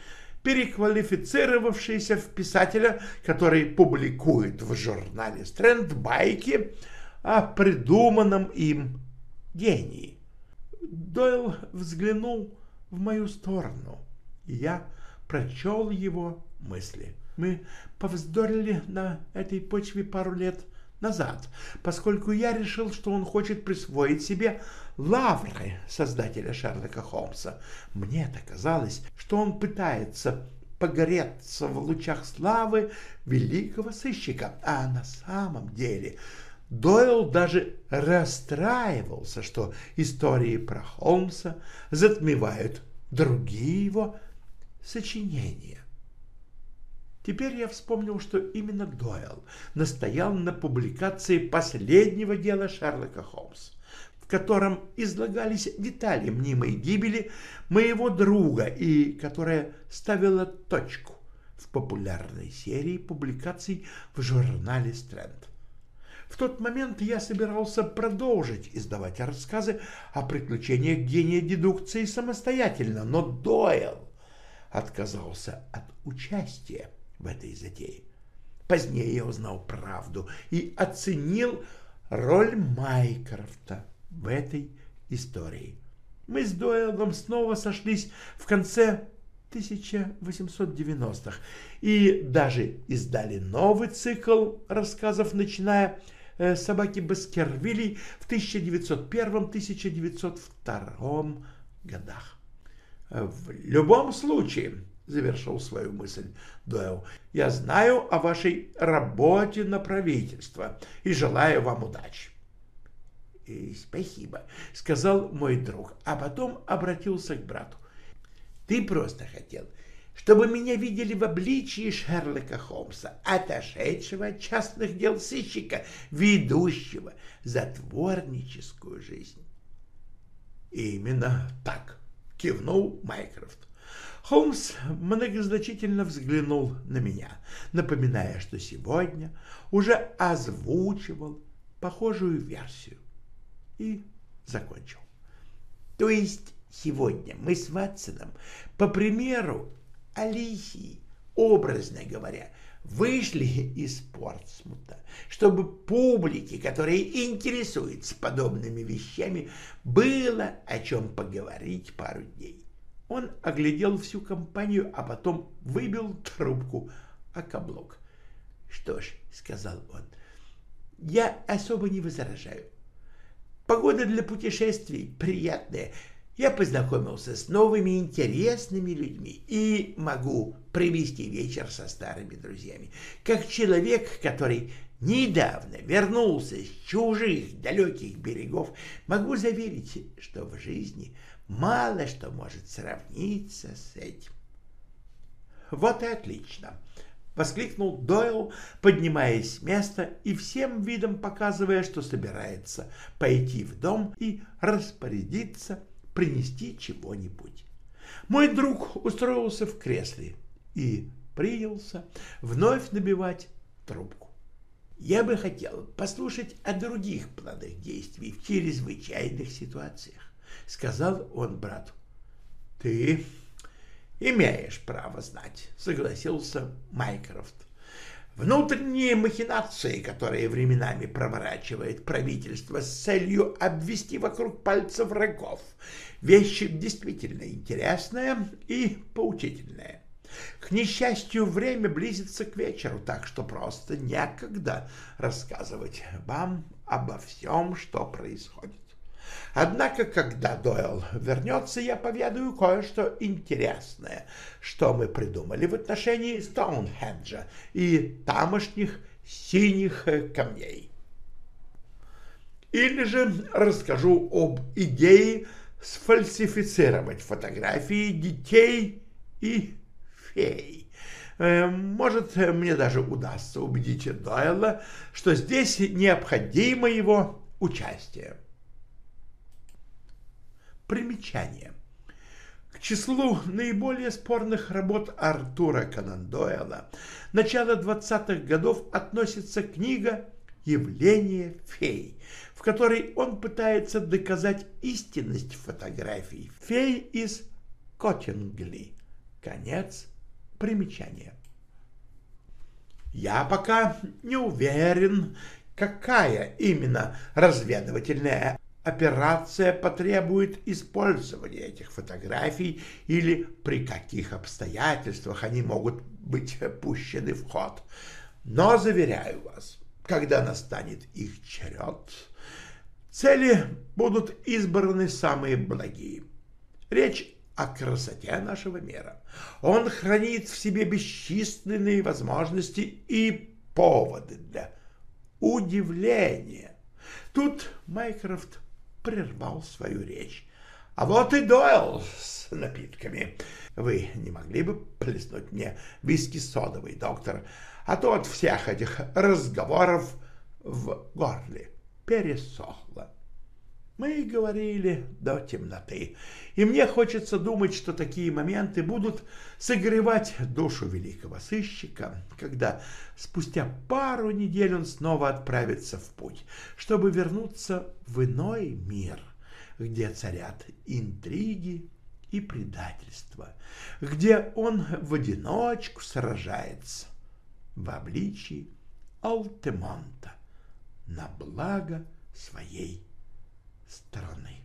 переквалифицировавшийся в писателя, который публикует в журнале «Стрэнд» байки о придуманном им гении. Дойл взглянул в мою сторону, и я прочел его мысли. Мы повздорили на этой почве пару лет назад, поскольку я решил, что он хочет присвоить себе лавры создателя Шерлока Холмса. Мне-то казалось, что он пытается погореться в лучах славы великого сыщика, а на самом деле Дойл даже расстраивался, что истории про Холмса затмевают другие его сочинения. Теперь я вспомнил, что именно Дойл настоял на публикации последнего дела Шерлока Холмса, в котором излагались детали мнимой гибели моего друга и которая ставила точку в популярной серии публикаций в журнале «Стрэнд». В тот момент я собирался продолжить издавать рассказы о приключениях гения дедукции самостоятельно, но Дойл отказался от участия в этой затее. Позднее я узнал правду и оценил роль Майкрофта в этой истории. Мы с Дойлом снова сошлись в конце 1890-х и даже издали новый цикл рассказов, начиная э, «Собаки Баскервилей» в 1901-1902 годах. В любом случае, — завершил свою мысль Дойл, — я знаю о вашей работе на правительство и желаю вам удачи. — Спасибо, — сказал мой друг, а потом обратился к брату. — Ты просто хотел, чтобы меня видели в обличии Шерлока Холмса, отошедшего от частных дел сыщика, ведущего затворническую жизнь. — Именно так, — кивнул Майкрофт. Холмс многозначительно взглянул на меня, напоминая, что сегодня уже озвучивал похожую версию и закончил. То есть сегодня мы с Ватсоном, по примеру Алисии, образно говоря, вышли из Портсмута, чтобы публике, которая интересуется подобными вещами, было о чем поговорить пару дней. Он оглядел всю компанию, а потом выбил трубку о каблук. «Что ж», — сказал он, — «я особо не возражаю. Погода для путешествий приятная. Я познакомился с новыми интересными людьми и могу провести вечер со старыми друзьями. Как человек, который недавно вернулся с чужих далеких берегов, могу заверить, что в жизни мало что может сравниться с этим. Вот и отлично. — воскликнул Дойл, поднимаясь с места и всем видом показывая, что собирается пойти в дом и распорядиться принести чего-нибудь. Мой друг устроился в кресле и принялся вновь набивать трубку. Я бы хотел послушать о других планах действий в чрезвычайных ситуациях, сказал он брату. Ты «Имеешь право знать», — согласился Майкрофт. Внутренние махинации, которые временами проворачивает правительство с целью обвести вокруг пальца врагов, вещь действительно интересная и поучительная. К несчастью, время близится к вечеру, так что просто некогда рассказывать вам обо всем, что происходит. Однако, когда Дойл вернется, я поведаю кое-что интересное, что мы придумали в отношении Стоунхенджа и тамошних синих камней. Или же расскажу об идее сфальсифицировать фотографии детей и фей. Э, может, мне даже удастся убедить Дойла, что здесь необходимо его участие. Примечание. К числу наиболее спорных работ Артура Конан Дойла начала 20-х годов относится книга «Явление фей», в которой он пытается доказать истинность фотографий фей из Коттингли. Конец примечания. Я пока не уверен, какая именно разведывательная операция потребует использования этих фотографий или при каких обстоятельствах они могут быть пущены в ход. Но, заверяю вас, когда настанет их черед, цели будут избраны самые благие. Речь о красоте нашего мира. Он хранит в себе бесчисленные возможности и поводы для удивления. Тут Майкрофт прервал свою речь. А вот и Дойл с напитками. Вы не могли бы плеснуть мне виски содовый, доктор, а то от всех этих разговоров в горле пересохло. Мы говорили до темноты, и мне хочется думать, что такие моменты будут согревать душу великого сыщика, когда спустя пару недель он снова отправится в путь, чтобы вернуться в иной мир, где царят интриги и предательство, где он в одиночку сражается в обличии Алтемонта на благо своей страны.